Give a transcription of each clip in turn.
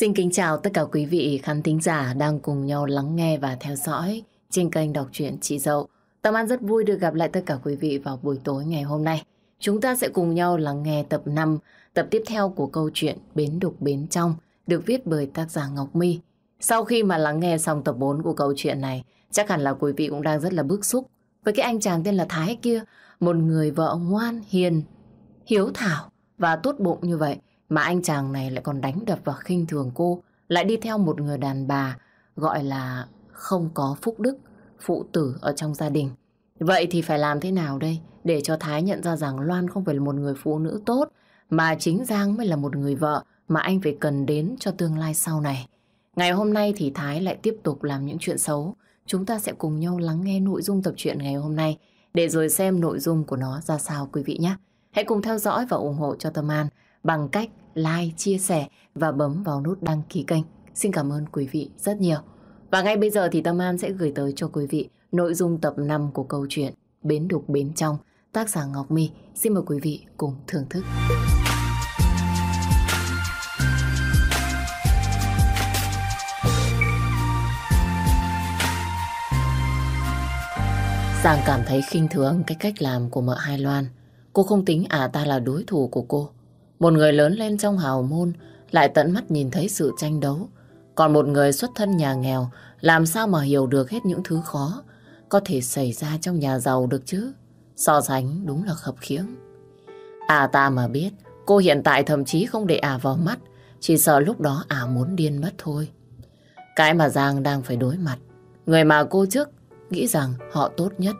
Xin kính chào tất cả quý vị khán thính giả đang cùng nhau lắng nghe và theo dõi trên kênh đọc truyện Chị Dậu. Tâm An rất vui được gặp lại tất cả quý vị vào buổi tối ngày hôm nay. Chúng ta sẽ cùng nhau lắng nghe tập 5, tập tiếp theo của câu chuyện Bến Đục Bến Trong, được viết bởi tác giả Ngọc My. Sau khi mà lắng nghe xong tập 4 của câu chuyện này, chắc hẳn là quý vị cũng đang rất là bức xúc với cái anh chàng tên là Thái kia, một người vợ ngoan, hiền, hiếu thảo và tốt bụng như vậy. Mà anh chàng này lại còn đánh đập và khinh thường cô, lại đi theo một người đàn bà gọi là không có phúc đức, phụ tử ở trong gia đình. Vậy thì phải làm thế nào đây để cho Thái nhận ra rằng Loan không phải là một người phụ nữ tốt, mà chính Giang mới là một người vợ mà anh phải cần đến cho tương lai sau này. Ngày hôm nay thì Thái lại tiếp tục làm những chuyện xấu. Chúng ta sẽ cùng nhau lắng nghe nội dung tập truyện ngày hôm nay để rồi xem nội dung của nó ra sao quý vị nhé. Hãy cùng theo dõi và ủng hộ cho Tâm An bằng cách like, chia sẻ và bấm vào nút đăng ký kênh. Xin cảm ơn quý vị rất nhiều. Và ngay bây giờ thì Tâm An sẽ gửi tới cho quý vị nội dung tập 5 của câu chuyện Bến Đục Bến Trong, tác giả Ngọc My. Xin mời quý vị cùng thưởng thức. Giang cảm thấy khinh thường cái cách làm của mợ Hai Loan. Cô không tính à ta là đối thủ của cô. Một người lớn lên trong hào môn lại tận mắt nhìn thấy sự tranh đấu. Còn một người xuất thân nhà nghèo làm sao mà hiểu được hết những thứ khó có thể xảy ra trong nhà giàu được chứ. So sánh đúng là khập khiễng. À ta mà biết, cô hiện tại thậm chí không để à vào mắt, chỉ sợ lúc đó à muốn điên mất thôi. Cái mà Giang đang phải đối mặt, người mà cô trước nghĩ rằng họ tốt nhất,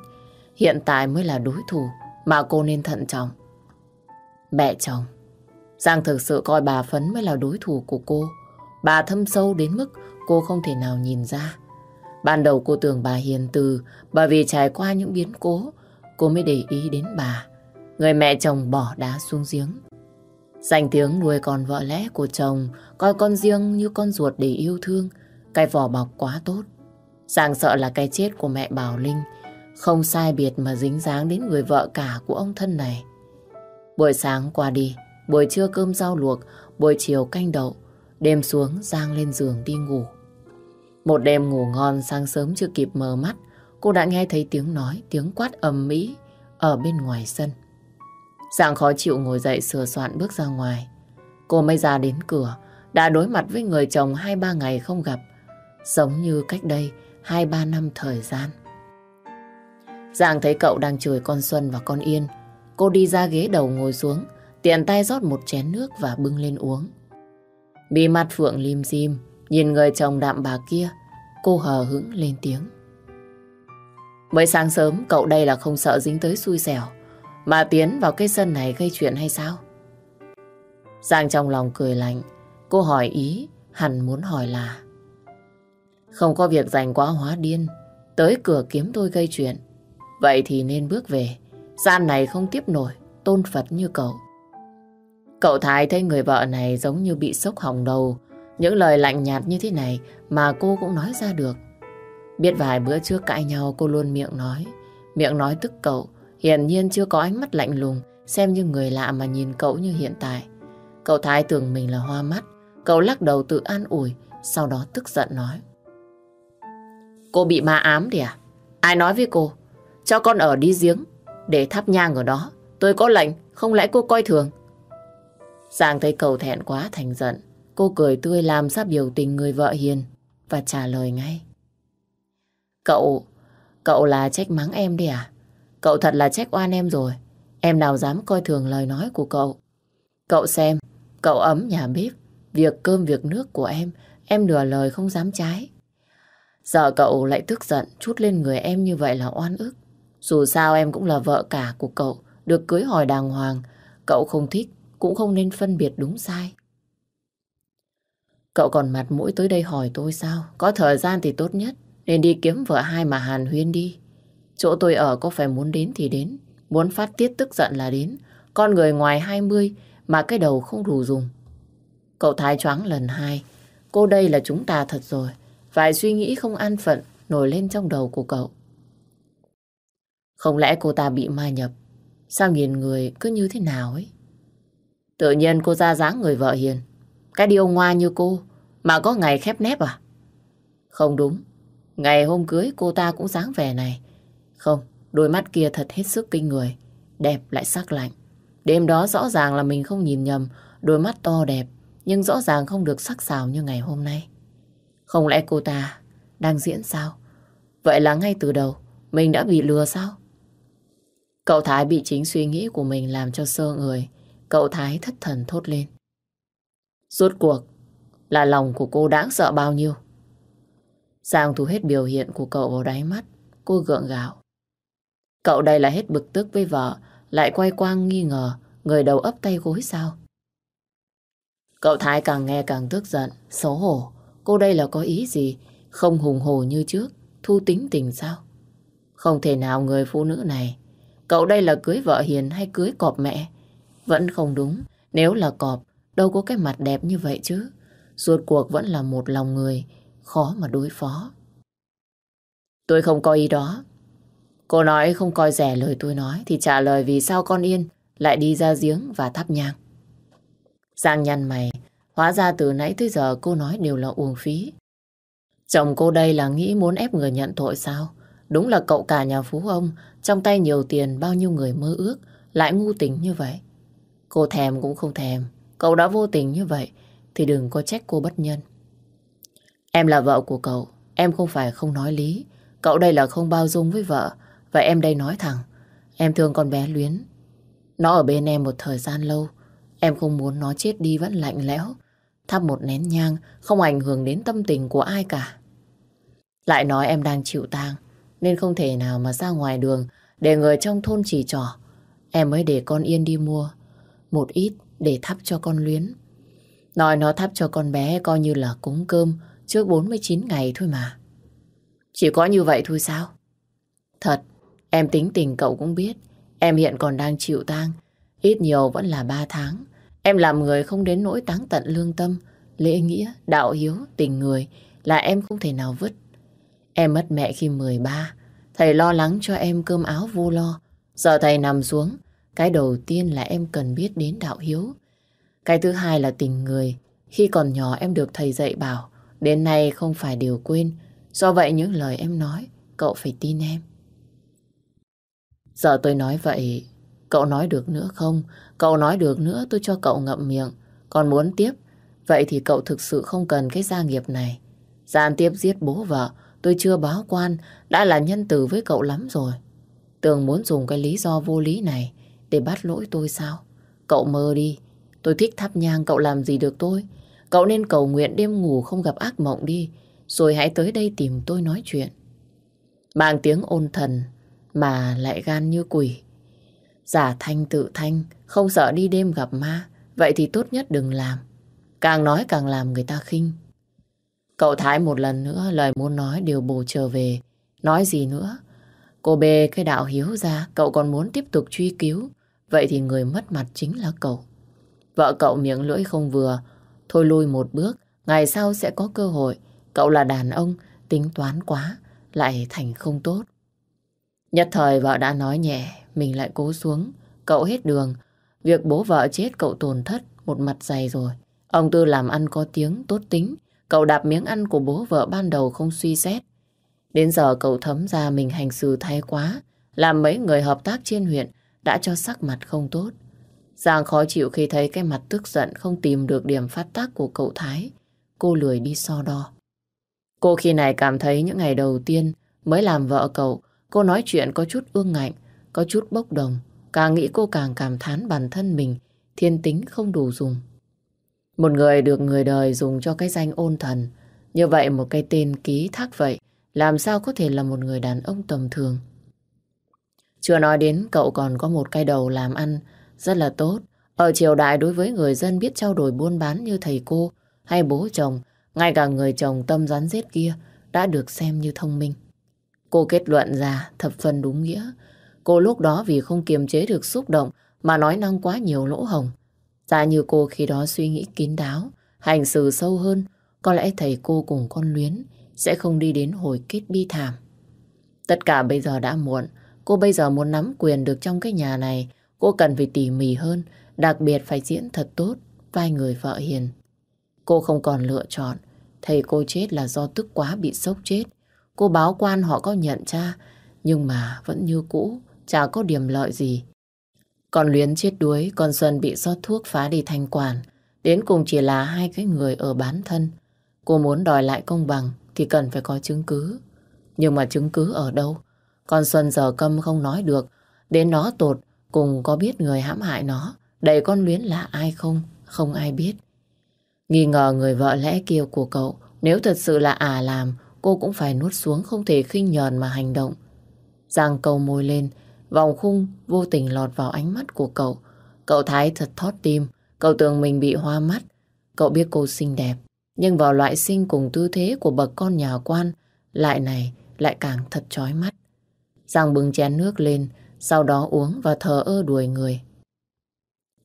hiện tại mới là đối thủ mà cô nên thận trọng. Mẹ chồng, Giang thực sự coi bà Phấn mới là đối thủ của cô. Bà thâm sâu đến mức cô không thể nào nhìn ra. Ban đầu cô tưởng bà hiền từ bởi vì trải qua những biến cố cô mới để ý đến bà. Người mẹ chồng bỏ đá xuống giếng. Danh tiếng nuôi con vợ lẽ của chồng coi con riêng như con ruột để yêu thương. Cái vỏ bọc quá tốt. Giang sợ là cái chết của mẹ Bảo Linh không sai biệt mà dính dáng đến người vợ cả của ông thân này. Buổi sáng qua đi, buổi trưa cơm rau luộc, buổi chiều canh đậu, đêm xuống Giang lên giường đi ngủ. Một đêm ngủ ngon sáng sớm chưa kịp mở mắt, cô đã nghe thấy tiếng nói, tiếng quát ầm mỹ ở bên ngoài sân. Giang khó chịu ngồi dậy sửa soạn bước ra ngoài. Cô mới ra đến cửa, đã đối mặt với người chồng hai ba ngày không gặp, giống như cách đây hai ba năm thời gian. Giang thấy cậu đang chửi con Xuân và con Yên. Cô đi ra ghế đầu ngồi xuống, tiện tay rót một chén nước và bưng lên uống. bị mặt Phượng lim dim, nhìn người chồng đạm bà kia, cô hờ hững lên tiếng. Mới sáng sớm cậu đây là không sợ dính tới xui xẻo, mà tiến vào cái sân này gây chuyện hay sao? Giang trong lòng cười lạnh, cô hỏi ý, hẳn muốn hỏi là Không có việc dành quá hóa điên, tới cửa kiếm tôi gây chuyện. Vậy thì nên bước về, gian này không tiếp nổi, tôn Phật như cậu. Cậu Thái thấy người vợ này giống như bị sốc hỏng đầu. Những lời lạnh nhạt như thế này mà cô cũng nói ra được. Biết vài bữa trước cãi nhau cô luôn miệng nói. Miệng nói tức cậu, hiển nhiên chưa có ánh mắt lạnh lùng, xem như người lạ mà nhìn cậu như hiện tại. Cậu Thái tưởng mình là hoa mắt, cậu lắc đầu tự an ủi, sau đó tức giận nói. Cô bị ma ám đi à? Ai nói với cô? Cho con ở đi giếng, để thắp nhang ở đó. Tôi có lệnh, không lẽ cô coi thường? Giang thấy cầu thẹn quá thành giận. Cô cười tươi làm sắp biểu tình người vợ hiền và trả lời ngay. Cậu, cậu là trách mắng em đi à? Cậu thật là trách oan em rồi. Em nào dám coi thường lời nói của cậu. Cậu xem, cậu ấm nhà bếp, việc cơm việc nước của em, em nửa lời không dám trái. Giờ cậu lại tức giận chút lên người em như vậy là oan ức. Dù sao em cũng là vợ cả của cậu, được cưới hỏi đàng hoàng. Cậu không thích cũng không nên phân biệt đúng sai. Cậu còn mặt mũi tới đây hỏi tôi sao? Có thời gian thì tốt nhất, nên đi kiếm vợ hai mà hàn huyên đi. Chỗ tôi ở có phải muốn đến thì đến, muốn phát tiết tức giận là đến. Con người ngoài 20 mà cái đầu không đủ dùng. Cậu thái choáng lần hai, cô đây là chúng ta thật rồi. Vài suy nghĩ không an phận nổi lên trong đầu của cậu. Không lẽ cô ta bị ma nhập? Sao nhìn người cứ như thế nào ấy? Tự nhiên cô ra dáng người vợ hiền. Cái điều ngoa như cô Mà có ngày khép nép à? Không đúng. Ngày hôm cưới cô ta cũng dáng vẻ này. Không, đôi mắt kia thật hết sức kinh người. Đẹp lại sắc lạnh. Đêm đó rõ ràng là mình không nhìn nhầm đôi mắt to đẹp nhưng rõ ràng không được sắc sảo như ngày hôm nay. Không lẽ cô ta đang diễn sao? Vậy là ngay từ đầu mình đã bị lừa sao? Cậu Thái bị chính suy nghĩ của mình làm cho sơ người. Cậu Thái thất thần thốt lên. Rốt cuộc là lòng của cô đáng sợ bao nhiêu? Giang thu hết biểu hiện của cậu vào đáy mắt. Cô gượng gạo. Cậu đây là hết bực tức với vợ, lại quay quang nghi ngờ, người đầu ấp tay gối sao? Cậu Thái càng nghe càng tức giận, xấu hổ. Cô đây là có ý gì? Không hùng hồ như trước, thu tính tình sao? Không thể nào người phụ nữ này. Cậu đây là cưới vợ hiền hay cưới cọp mẹ? Vẫn không đúng. Nếu là cọp, đâu có cái mặt đẹp như vậy chứ. Suốt cuộc vẫn là một lòng người, khó mà đối phó. Tôi không có ý đó. Cô nói không coi rẻ lời tôi nói thì trả lời vì sao con Yên lại đi ra giếng và thắp nhang. Giang nhăn mày, hóa ra từ nãy tới giờ cô nói đều là uổng phí. Chồng cô đây là nghĩ muốn ép người nhận tội sao? Đúng là cậu cả nhà phú ông, trong tay nhiều tiền bao nhiêu người mơ ước, lại ngu tình như vậy. Cô thèm cũng không thèm, cậu đã vô tình như vậy, thì đừng có trách cô bất nhân. Em là vợ của cậu, em không phải không nói lý. Cậu đây là không bao dung với vợ, và em đây nói thẳng, em thương con bé Luyến. Nó ở bên em một thời gian lâu, em không muốn nó chết đi vẫn lạnh lẽo. Thắp một nén nhang không ảnh hưởng đến tâm tình của ai cả. Lại nói em đang chịu tang, nên không thể nào mà ra ngoài đường để người trong thôn chỉ trỏ. Em mới để con Yên đi mua một ít để thắp cho con Luyến. Nói nó thắp cho con bé coi như là cúng cơm trước 49 ngày thôi mà. Chỉ có như vậy thôi sao? Thật, em tính tình cậu cũng biết. Em hiện còn đang chịu tang. Ít nhiều vẫn là 3 tháng. Em làm người không đến nỗi táng tận lương tâm. Lễ nghĩa, đạo hiếu, tình người là em không thể nào vứt. Em mất mẹ khi 13. Thầy lo lắng cho em cơm áo vô lo. Giờ thầy nằm xuống. Cái đầu tiên là em cần biết đến đạo hiếu. Cái thứ hai là tình người. Khi còn nhỏ em được thầy dạy bảo. Đến nay không phải điều quên. Do vậy những lời em nói, cậu phải tin em. Giờ tôi nói vậy, cậu nói được nữa không? Cậu nói được nữa tôi cho cậu ngậm miệng. Còn muốn tiếp, vậy thì cậu thực sự không cần cái gia nghiệp này. Gian tiếp giết bố vợ, tôi chưa báo quan, đã là nhân từ với cậu lắm rồi. Tường muốn dùng cái lý do vô lý này để bắt lỗi tôi sao? Cậu mơ đi, tôi thích thắp nhang cậu làm gì được tôi? Cậu nên cầu nguyện đêm ngủ không gặp ác mộng đi, rồi hãy tới đây tìm tôi nói chuyện. Mang tiếng ôn thần mà lại gan như quỷ. Giả thanh tự thanh, không sợ đi đêm gặp ma, vậy thì tốt nhất đừng làm. Càng nói càng làm người ta khinh. Cậu Thái một lần nữa lời muốn nói đều bù trở về. Nói gì nữa? Cô bê cái đạo hiếu ra, cậu còn muốn tiếp tục truy cứu. Vậy thì người mất mặt chính là cậu. Vợ cậu miệng lưỡi không vừa. Thôi lui một bước, ngày sau sẽ có cơ hội. Cậu là đàn ông, tính toán quá, lại thành không tốt. Nhất thời vợ đã nói nhẹ, mình lại cố xuống. Cậu hết đường. Việc bố vợ chết cậu tổn thất một mặt dày rồi. Ông Tư làm ăn có tiếng, tốt tính. Cậu đạp miếng ăn của bố vợ ban đầu không suy xét. Đến giờ cậu thấm ra mình hành xử thái quá. Làm mấy người hợp tác trên huyện đã cho sắc mặt không tốt. Giang khó chịu khi thấy cái mặt tức giận không tìm được điểm phát tác của cậu Thái. Cô lười đi so đo. Cô khi này cảm thấy những ngày đầu tiên mới làm vợ cậu, cô nói chuyện có chút ương ngạnh, có chút bốc đồng. Càng nghĩ cô càng cảm thán bản thân mình, thiên tính không đủ dùng. Một người được người đời dùng cho cái danh ôn thần. Như vậy một cái tên ký thác vậy, làm sao có thể là một người đàn ông tầm thường. Chưa nói đến cậu còn có một cái đầu làm ăn rất là tốt. Ở triều đại đối với người dân biết trao đổi buôn bán như thầy cô hay bố chồng, ngay cả người chồng tâm rắn rết kia đã được xem như thông minh. Cô kết luận ra thập phần đúng nghĩa. Cô lúc đó vì không kiềm chế được xúc động mà nói năng quá nhiều lỗ hồng. Dạ như cô khi đó suy nghĩ kín đáo, hành xử sâu hơn, có lẽ thầy cô cùng con luyến sẽ không đi đến hồi kết bi thảm. Tất cả bây giờ đã muộn, cô bây giờ muốn nắm quyền được trong cái nhà này, cô cần phải tỉ mỉ hơn, đặc biệt phải diễn thật tốt vai người vợ hiền. Cô không còn lựa chọn, thầy cô chết là do tức quá bị sốc chết. Cô báo quan họ có nhận cha, nhưng mà vẫn như cũ, chả có điểm lợi gì. Còn Luyến chết đuối, còn Xuân bị rót thuốc phá đi thanh quản. Đến cùng chỉ là hai cái người ở bán thân. Cô muốn đòi lại công bằng thì cần phải có chứng cứ. Nhưng mà chứng cứ ở đâu? Con Xuân giờ câm không nói được. Đến nó tột cùng có biết người hãm hại nó. Đầy con Luyến là ai không? Không ai biết. Nghi ngờ người vợ lẽ kia của cậu. Nếu thật sự là à làm, cô cũng phải nuốt xuống không thể khinh nhờn mà hành động. Giang cầu môi lên, vòng khung vô tình lọt vào ánh mắt của cậu. Cậu Thái thật thót tim, cậu tưởng mình bị hoa mắt. Cậu biết cô xinh đẹp, nhưng vào loại sinh cùng tư thế của bậc con nhà quan, lại này lại càng thật chói mắt. Giang bưng chén nước lên, sau đó uống và thờ ơ đuổi người.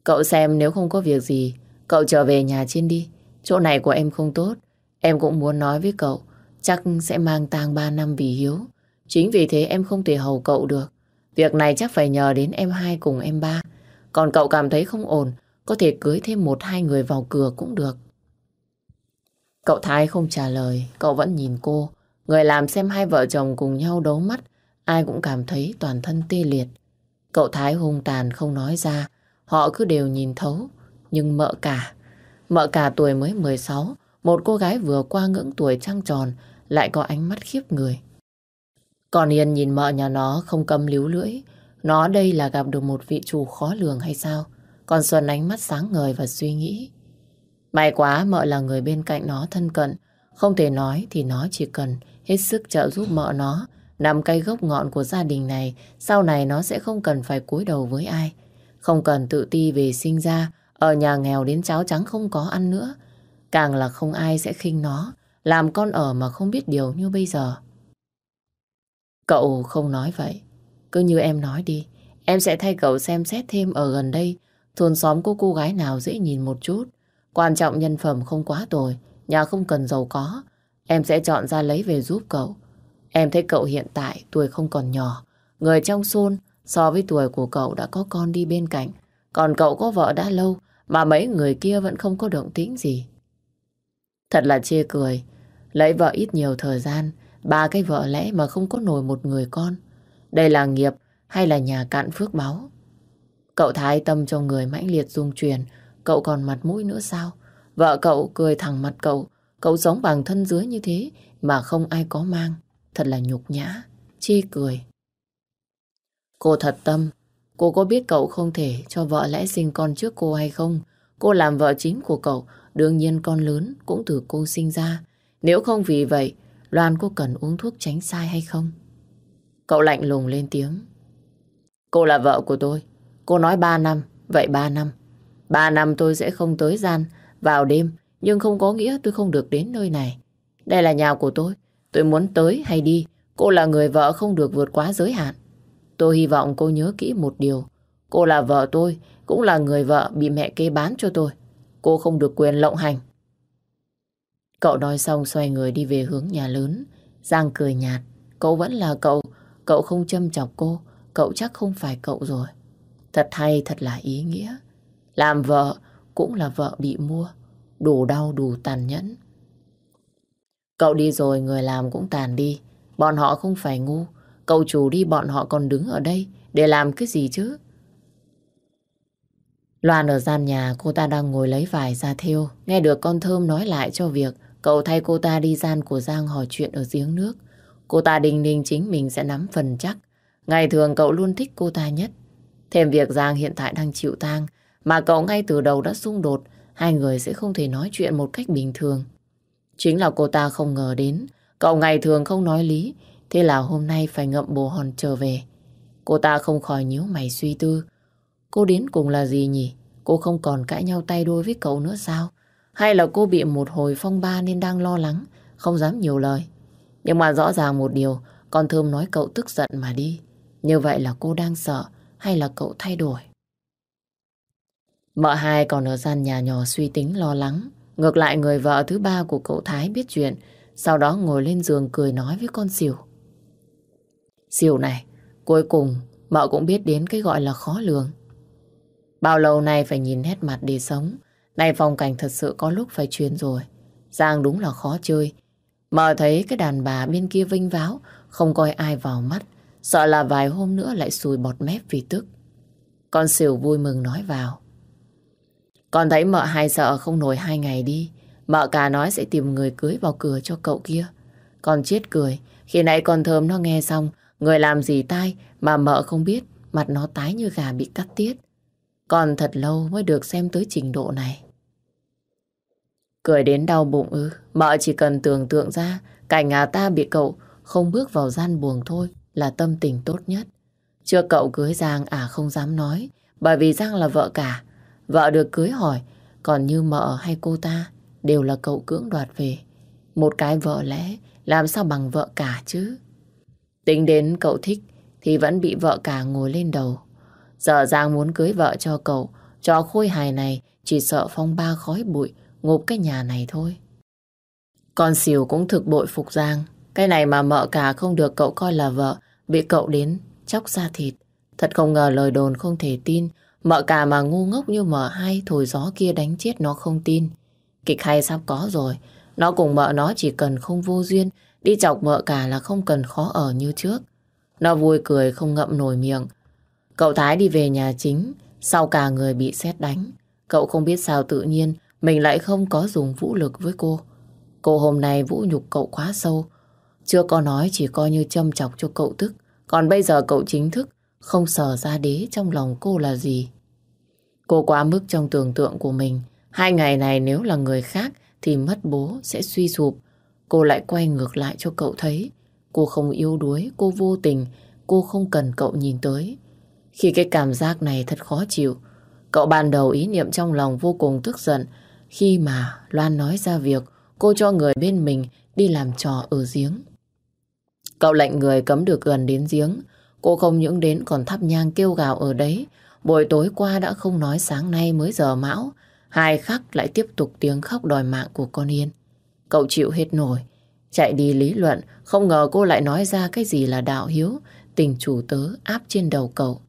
Cậu xem nếu không có việc gì, cậu trở về nhà trên đi. Chỗ này của em không tốt. Em cũng muốn nói với cậu, chắc sẽ mang tang 3 năm vì hiếu. Chính vì thế em không thể hầu cậu được. Việc này chắc phải nhờ đến em hai cùng em ba. Còn cậu cảm thấy không ổn, có thể cưới thêm một hai người vào cửa cũng được. Cậu Thái không trả lời, cậu vẫn nhìn cô. Người làm xem hai vợ chồng cùng nhau đấu mắt, ai cũng cảm thấy toàn thân tê liệt. Cậu Thái hung tàn không nói ra, họ cứ đều nhìn thấu. Nhưng mợ cả, mợ cả tuổi mới 16, một cô gái vừa qua ngưỡng tuổi trăng tròn, lại có ánh mắt khiếp người. Còn Yên nhìn mợ nhà nó không cầm líu lưỡi. Nó đây là gặp được một vị chủ khó lường hay sao? Còn Xuân ánh mắt sáng ngời và suy nghĩ. May quá mợ là người bên cạnh nó thân cận. Không thể nói thì nó chỉ cần hết sức trợ giúp mợ nó. Nằm cây gốc ngọn của gia đình này, sau này nó sẽ không cần phải cúi đầu với ai. Không cần tự ti về sinh ra, ở nhà nghèo đến cháo trắng không có ăn nữa. Càng là không ai sẽ khinh nó, làm con ở mà không biết điều như bây giờ. Cậu không nói vậy. Cứ như em nói đi. Em sẽ thay cậu xem xét thêm ở gần đây thôn xóm có cô gái nào dễ nhìn một chút. Quan trọng nhân phẩm không quá tồi. Nhà không cần giàu có. Em sẽ chọn ra lấy về giúp cậu. Em thấy cậu hiện tại tuổi không còn nhỏ. Người trong xôn, so với tuổi của cậu đã có con đi bên cạnh. Còn cậu có vợ đã lâu, mà mấy người kia vẫn không có động tĩnh gì. Thật là chê cười. Lấy vợ ít nhiều thời gian, Ba cái vợ lẽ mà không có nổi một người con. Đây là nghiệp hay là nhà cạn phước báu? Cậu thái tâm cho người mãnh liệt dung truyền. Cậu còn mặt mũi nữa sao? Vợ cậu cười thẳng mặt cậu. Cậu sống bằng thân dưới như thế mà không ai có mang. Thật là nhục nhã, chê cười. Cô thật tâm, cô có biết cậu không thể cho vợ lẽ sinh con trước cô hay không? Cô làm vợ chính của cậu, đương nhiên con lớn cũng từ cô sinh ra. Nếu không vì vậy, Loan cô cần uống thuốc tránh sai hay không? Cậu lạnh lùng lên tiếng. Cô là vợ của tôi. Cô nói ba năm, vậy ba năm. Ba năm tôi sẽ không tới gian vào đêm, nhưng không có nghĩa tôi không được đến nơi này. Đây là nhà của tôi. Tôi muốn tới hay đi, cô là người vợ không được vượt quá giới hạn. Tôi hy vọng cô nhớ kỹ một điều. Cô là vợ tôi, cũng là người vợ bị mẹ kê bán cho tôi. Cô không được quyền lộng hành. Cậu nói xong xoay người đi về hướng nhà lớn. Giang cười nhạt. Cậu vẫn là cậu. Cậu không châm chọc cô. Cậu chắc không phải cậu rồi. Thật hay, thật là ý nghĩa. Làm vợ cũng là vợ bị mua. Đủ đau, đủ tàn nhẫn. Cậu đi rồi, người làm cũng tàn đi. Bọn họ không phải ngu. Cậu chủ đi bọn họ còn đứng ở đây để làm cái gì chứ? Loan ở gian nhà cô ta đang ngồi lấy vải ra thêu. Nghe được con Thơm nói lại cho việc Cậu thay cô ta đi gian của Giang hỏi chuyện ở giếng nước. Cô ta đình đình chính mình sẽ nắm phần chắc. Ngày thường cậu luôn thích cô ta nhất. Thêm việc Giang hiện tại đang chịu tang, mà cậu ngay từ đầu đã xung đột, hai người sẽ không thể nói chuyện một cách bình thường. Chính là cô ta không ngờ đến, cậu ngày thường không nói lý, thế là hôm nay phải ngậm bồ hòn trở về. Cô ta không khỏi nhíu mày suy tư. Cô đến cùng là gì nhỉ? Cô không còn cãi nhau tay đôi với cậu nữa sao? Hay là cô bị một hồi phong ba nên đang lo lắng, không dám nhiều lời. Nhưng mà rõ ràng một điều, con Thơm nói cậu tức giận mà đi. Như vậy là cô đang sợ hay là cậu thay đổi? Mợ hai còn ở gian nhà nhỏ suy tính lo lắng. Ngược lại người vợ thứ ba của cậu Thái biết chuyện, sau đó ngồi lên giường cười nói với con xỉu. Xỉu này, cuối cùng mợ cũng biết đến cái gọi là khó lường. Bao lâu nay phải nhìn nét mặt để sống, nay phong cảnh thật sự có lúc phải chuyển rồi. Giang đúng là khó chơi. Mợ thấy cái đàn bà bên kia vinh váo, không coi ai vào mắt, sợ là vài hôm nữa lại sùi bọt mép vì tức. Con xỉu vui mừng nói vào. Con thấy mợ hai sợ không nổi hai ngày đi. Mợ cả nói sẽ tìm người cưới vào cửa cho cậu kia. Con chết cười. Khi nãy con thơm nó nghe xong. Người làm gì tai mà mợ không biết. Mặt nó tái như gà bị cắt tiết. Còn thật lâu mới được xem tới trình độ này. Cười đến đau bụng ư. Mợ chỉ cần tưởng tượng ra, cảnh nhà ta bị cậu không bước vào gian buồng thôi là tâm tình tốt nhất. Chưa cậu cưới Giang à không dám nói. Bởi vì Giang là vợ cả. Vợ được cưới hỏi, còn như mợ hay cô ta đều là cậu cưỡng đoạt về. Một cái vợ lẽ, làm sao bằng vợ cả chứ? Tính đến cậu thích thì vẫn bị vợ cả ngồi lên đầu. Giờ Giang muốn cưới vợ cho cậu, cho khôi hài này chỉ sợ phong ba khói bụi ngộp cái nhà này thôi. Con xìu cũng thực bội phục Giang. Cái này mà mợ cả không được cậu coi là vợ, bị cậu đến chóc ra thịt. Thật không ngờ lời đồn không thể tin, Mợ cả mà ngu ngốc như mợ hai thổi gió kia đánh chết nó không tin. Kịch hay sắp có rồi. Nó cùng mợ nó chỉ cần không vô duyên, đi chọc mợ cả là không cần khó ở như trước. Nó vui cười không ngậm nổi miệng. Cậu Thái đi về nhà chính, sau cả người bị xét đánh. Cậu không biết sao tự nhiên mình lại không có dùng vũ lực với cô. Cô hôm nay vũ nhục cậu quá sâu. Chưa có nói chỉ coi như châm chọc cho cậu tức. Còn bây giờ cậu chính thức không sờ ra đế trong lòng cô là gì. Cô quá mức trong tưởng tượng của mình. Hai ngày này nếu là người khác thì mất bố sẽ suy sụp. Cô lại quay ngược lại cho cậu thấy. Cô không yếu đuối, cô vô tình, cô không cần cậu nhìn tới. Khi cái cảm giác này thật khó chịu, cậu ban đầu ý niệm trong lòng vô cùng tức giận khi mà Loan nói ra việc cô cho người bên mình đi làm trò ở giếng. Cậu lệnh người cấm được gần đến giếng, cô không những đến còn thắp nhang kêu gào ở đấy, Buổi tối qua đã không nói sáng nay mới giờ mão, hai khắc lại tiếp tục tiếng khóc đòi mạng của con Yên. Cậu chịu hết nổi, chạy đi lý luận, không ngờ cô lại nói ra cái gì là đạo hiếu, tình chủ tớ áp trên đầu cậu.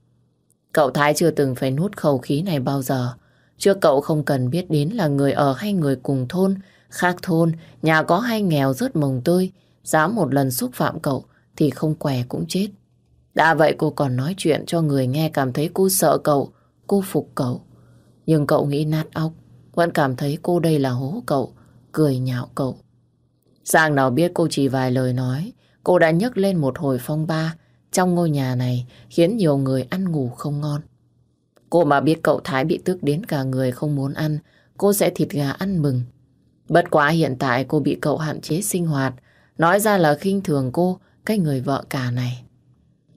Cậu Thái chưa từng phải nuốt khẩu khí này bao giờ. Trước cậu không cần biết đến là người ở hay người cùng thôn, khác thôn, nhà có hay nghèo rớt mồng tươi, dám một lần xúc phạm cậu thì không què cũng chết. Đã vậy cô còn nói chuyện cho người nghe cảm thấy cô sợ cậu, cô phục cậu. Nhưng cậu nghĩ nát óc, vẫn cảm thấy cô đây là hố cậu, cười nhạo cậu. Giang nào biết cô chỉ vài lời nói, cô đã nhấc lên một hồi phong ba trong ngôi nhà này khiến nhiều người ăn ngủ không ngon. Cô mà biết cậu Thái bị tức đến cả người không muốn ăn, cô sẽ thịt gà ăn mừng. Bất quá hiện tại cô bị cậu hạn chế sinh hoạt, nói ra là khinh thường cô, cái người vợ cả này.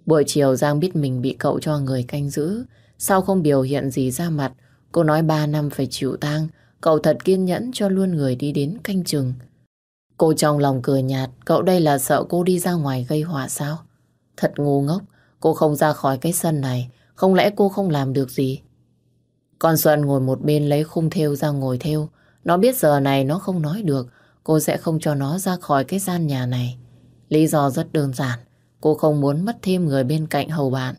Buổi chiều Giang biết mình bị cậu cho người canh giữ. Sau không biểu hiện gì ra mặt, cô nói ba năm phải chịu tang. Cậu thật kiên nhẫn cho luôn người đi đến canh chừng. Cô trong lòng cười nhạt, cậu đây là sợ cô đi ra ngoài gây họa sao? Thật ngu ngốc, cô không ra khỏi cái sân này, không lẽ cô không làm được gì? Con Xuân ngồi một bên lấy khung thêu ra ngồi thêu. Nó biết giờ này nó không nói được, cô sẽ không cho nó ra khỏi cái gian nhà này. Lý do rất đơn giản, Cô không muốn mất thêm người bên cạnh hầu bạn.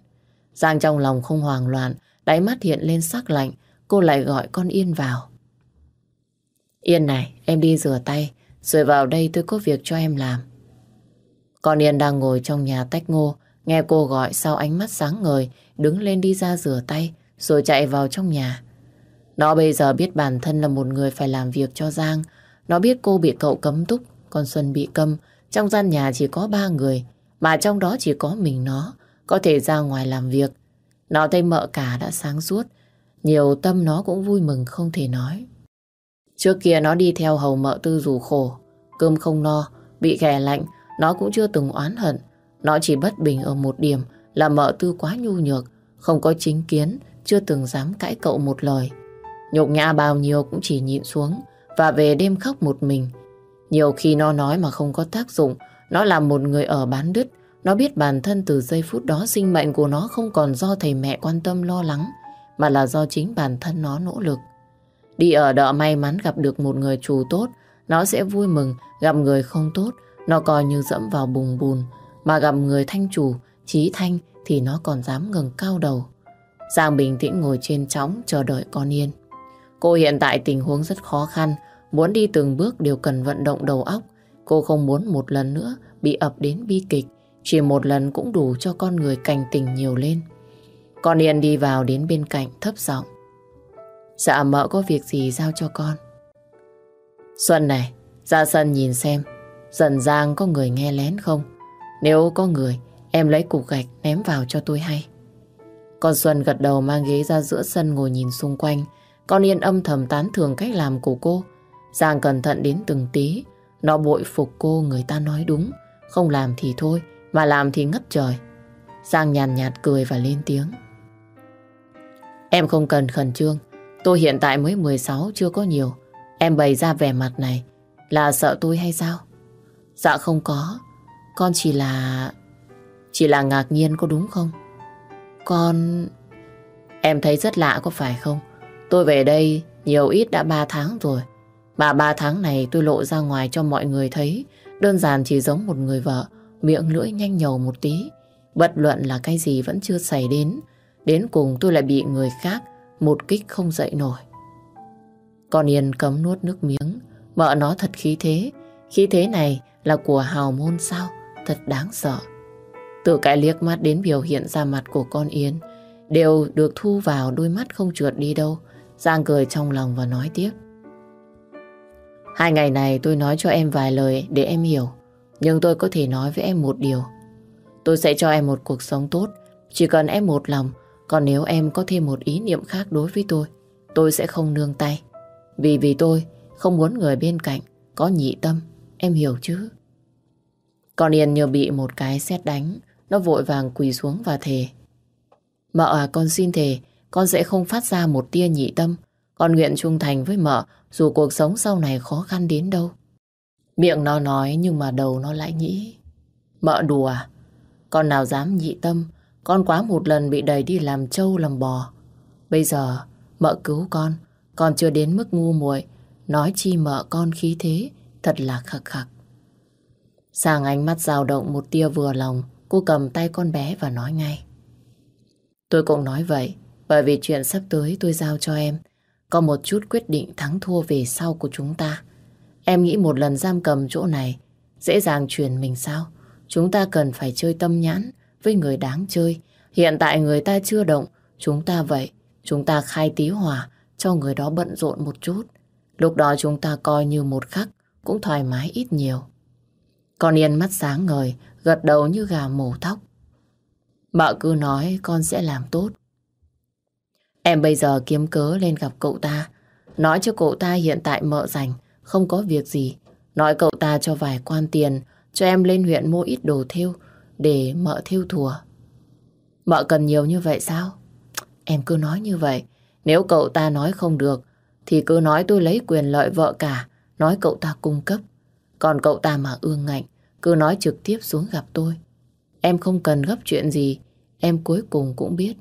Giang trong lòng không hoang loạn, đáy mắt hiện lên sắc lạnh, cô lại gọi con Yên vào. Yên này, em đi rửa tay, rồi vào đây tôi có việc cho em làm. Con Yên đang ngồi trong nhà tách ngô, nghe cô gọi sau ánh mắt sáng ngời, đứng lên đi ra rửa tay, rồi chạy vào trong nhà. Nó bây giờ biết bản thân là một người phải làm việc cho Giang. Nó biết cô bị cậu cấm túc, còn Xuân bị câm. Trong gian nhà chỉ có ba người, mà trong đó chỉ có mình nó có thể ra ngoài làm việc. Nó thấy mợ cả đã sáng suốt, nhiều tâm nó cũng vui mừng không thể nói. Trước kia nó đi theo hầu mợ tư dù khổ, cơm không no, bị ghẻ lạnh, nó cũng chưa từng oán hận. Nó chỉ bất bình ở một điểm là mợ tư quá nhu nhược, không có chính kiến, chưa từng dám cãi cậu một lời. Nhục nhã bao nhiêu cũng chỉ nhịn xuống và về đêm khóc một mình. Nhiều khi nó nói mà không có tác dụng, nó là một người ở bán đứt. Nó biết bản thân từ giây phút đó sinh mệnh của nó không còn do thầy mẹ quan tâm lo lắng, mà là do chính bản thân nó nỗ lực. Đi ở đợ may mắn gặp được một người chủ tốt, nó sẽ vui mừng, gặp người không tốt, nó coi như dẫm vào bùng bùn, mà gặp người thanh chủ, trí thanh thì nó còn dám ngừng cao đầu. Giang bình tĩnh ngồi trên chóng chờ đợi con Yên. Cô hiện tại tình huống rất khó khăn, Muốn đi từng bước đều cần vận động đầu óc. Cô không muốn một lần nữa bị ập đến bi kịch. Chỉ một lần cũng đủ cho con người cảnh tình nhiều lên. Con Yên đi vào đến bên cạnh thấp giọng. Dạ mợ có việc gì giao cho con? Xuân này, ra sân nhìn xem, dần giang có người nghe lén không? Nếu có người, em lấy cục gạch ném vào cho tôi hay. Con Xuân gật đầu mang ghế ra giữa sân ngồi nhìn xung quanh. Con Yên âm thầm tán thường cách làm của cô. Giang cẩn thận đến từng tí. Nó bội phục cô người ta nói đúng. Không làm thì thôi, mà làm thì ngất trời. Giang nhàn nhạt, nhạt cười và lên tiếng. Em không cần khẩn trương. Tôi hiện tại mới 16 chưa có nhiều. Em bày ra vẻ mặt này là sợ tôi hay sao? Dạ không có. Con chỉ là... Chỉ là ngạc nhiên có đúng không? Con... Em thấy rất lạ có phải không? Tôi về đây nhiều ít đã 3 tháng rồi. Mà ba tháng này tôi lộ ra ngoài cho mọi người thấy đơn giản chỉ giống một người vợ, miệng lưỡi nhanh nhầu một tí. Bất luận là cái gì vẫn chưa xảy đến. Đến cùng tôi lại bị người khác, một kích không dậy nổi. Con Yên cấm nuốt nước miếng. Mợ nó thật khí thế. Khí thế này là của hào môn sao? Thật đáng sợ. Từ cái liếc mắt đến biểu hiện ra mặt của con Yên, đều được thu vào đôi mắt không trượt đi đâu. Giang cười trong lòng và nói tiếp. Hai ngày này tôi nói cho em vài lời để em hiểu. Nhưng tôi có thể nói với em một điều. Tôi sẽ cho em một cuộc sống tốt. Chỉ cần em một lòng. Còn nếu em có thêm một ý niệm khác đối với tôi, tôi sẽ không nương tay. Vì vì tôi không muốn người bên cạnh có nhị tâm. Em hiểu chứ? Con Yên như bị một cái xét đánh. Nó vội vàng quỳ xuống và thề. Mợ à con xin thề, con sẽ không phát ra một tia nhị tâm. Con nguyện trung thành với mợ dù cuộc sống sau này khó khăn đến đâu. Miệng nó nói nhưng mà đầu nó lại nghĩ. Mợ đùa? À? Con nào dám nhị tâm, con quá một lần bị đẩy đi làm trâu làm bò. Bây giờ mợ cứu con, con chưa đến mức ngu muội nói chi mợ con khí thế, thật là khắc khắc. Sang ánh mắt dao động một tia vừa lòng, cô cầm tay con bé và nói ngay. Tôi cũng nói vậy, bởi vì chuyện sắp tới tôi giao cho em có một chút quyết định thắng thua về sau của chúng ta. Em nghĩ một lần giam cầm chỗ này dễ dàng truyền mình sao? Chúng ta cần phải chơi tâm nhãn với người đáng chơi. Hiện tại người ta chưa động, chúng ta vậy. Chúng ta khai tí hòa cho người đó bận rộn một chút. Lúc đó chúng ta coi như một khắc cũng thoải mái ít nhiều. Con Yên mắt sáng ngời, gật đầu như gà mổ thóc. Mợ cứ nói con sẽ làm tốt. Em bây giờ kiếm cớ lên gặp cậu ta. Nói cho cậu ta hiện tại mợ rảnh, không có việc gì. Nói cậu ta cho vài quan tiền, cho em lên huyện mua ít đồ thêu để mợ thêu thùa. Mợ cần nhiều như vậy sao? Em cứ nói như vậy. Nếu cậu ta nói không được, thì cứ nói tôi lấy quyền lợi vợ cả, nói cậu ta cung cấp. Còn cậu ta mà ương ngạnh, cứ nói trực tiếp xuống gặp tôi. Em không cần gấp chuyện gì, em cuối cùng cũng biết.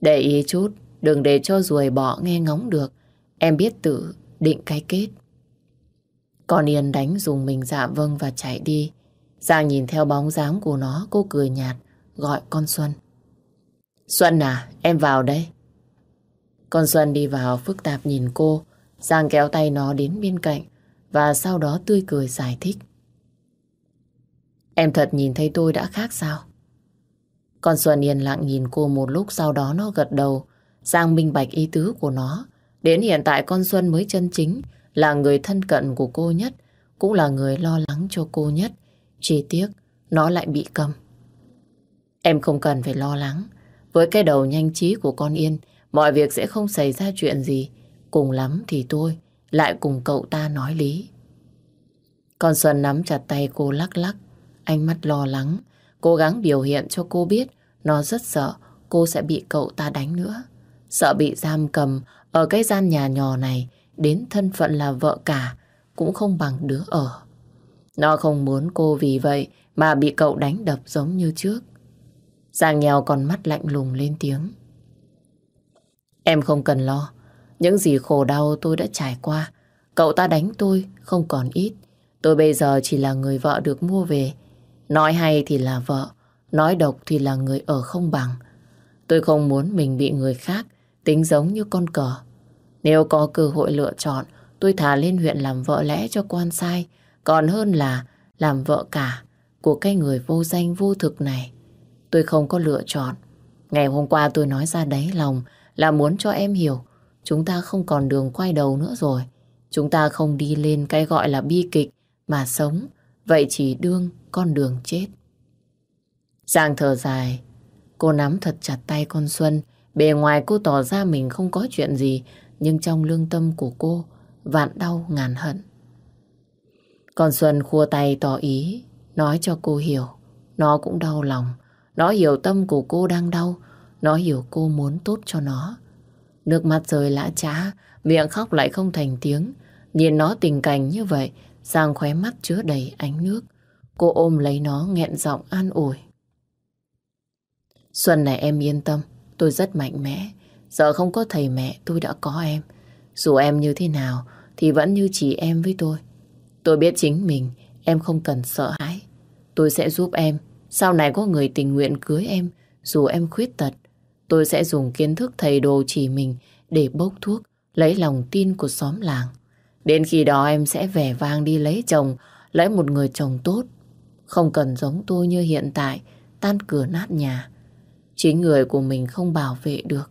Để ý chút, đừng để cho ruồi bỏ nghe ngóng được. Em biết tự định cái kết. Con Yên đánh dùng mình dạ vâng và chạy đi. Giang nhìn theo bóng dáng của nó, cô cười nhạt, gọi con Xuân. Xuân à, em vào đây. Con Xuân đi vào phức tạp nhìn cô, Giang kéo tay nó đến bên cạnh và sau đó tươi cười giải thích. Em thật nhìn thấy tôi đã khác sao? Con Xuân yên lặng nhìn cô một lúc sau đó nó gật đầu. Giang minh bạch ý tứ của nó. Đến hiện tại con Xuân mới chân chính là người thân cận của cô nhất, cũng là người lo lắng cho cô nhất. Chỉ tiếc, nó lại bị cầm. Em không cần phải lo lắng. Với cái đầu nhanh trí của con Yên, mọi việc sẽ không xảy ra chuyện gì. Cùng lắm thì tôi lại cùng cậu ta nói lý. Con Xuân nắm chặt tay cô lắc lắc, ánh mắt lo lắng, cố gắng biểu hiện cho cô biết nó rất sợ cô sẽ bị cậu ta đánh nữa. Sợ bị giam cầm ở cái gian nhà nhỏ này, đến thân phận là vợ cả, cũng không bằng đứa ở. Nó không muốn cô vì vậy mà bị cậu đánh đập giống như trước. Giang nghèo còn mắt lạnh lùng lên tiếng. Em không cần lo. Những gì khổ đau tôi đã trải qua. Cậu ta đánh tôi không còn ít. Tôi bây giờ chỉ là người vợ được mua về. Nói hay thì là vợ. Nói độc thì là người ở không bằng. Tôi không muốn mình bị người khác tính giống như con cờ. Nếu có cơ hội lựa chọn, tôi thà lên huyện làm vợ lẽ cho quan sai, còn hơn là làm vợ cả của cái người vô danh vô thực này. Tôi không có lựa chọn. Ngày hôm qua tôi nói ra đáy lòng là muốn cho em hiểu chúng ta không còn đường quay đầu nữa rồi. Chúng ta không đi lên cái gọi là bi kịch mà sống, vậy chỉ đương con đường chết. Giang thở dài, cô nắm thật chặt tay con Xuân, bề ngoài cô tỏ ra mình không có chuyện gì, nhưng trong lương tâm của cô vạn đau ngàn hận. còn Xuân khua tay tỏ ý, nói cho cô hiểu, nó cũng đau lòng. Nó hiểu tâm của cô đang đau, nó hiểu cô muốn tốt cho nó. Nước mắt rơi lã trá, miệng khóc lại không thành tiếng. Nhìn nó tình cảnh như vậy, Giang khóe mắt chứa đầy ánh nước. Cô ôm lấy nó nghẹn giọng an ủi. Xuân này em yên tâm, tôi rất mạnh mẽ. Giờ không có thầy mẹ, tôi đã có em. Dù em như thế nào, thì vẫn như chỉ em với tôi. Tôi biết chính mình, em không cần sợ hãi. Tôi sẽ giúp em. Sau này có người tình nguyện cưới em, dù em khuyết tật. Tôi sẽ dùng kiến thức thầy đồ chỉ mình để bốc thuốc, lấy lòng tin của xóm làng. Đến khi đó em sẽ vẻ vang đi lấy chồng, lấy một người chồng tốt. Không cần giống tôi như hiện tại, tan cửa nát nhà. Chính người của mình không bảo vệ được.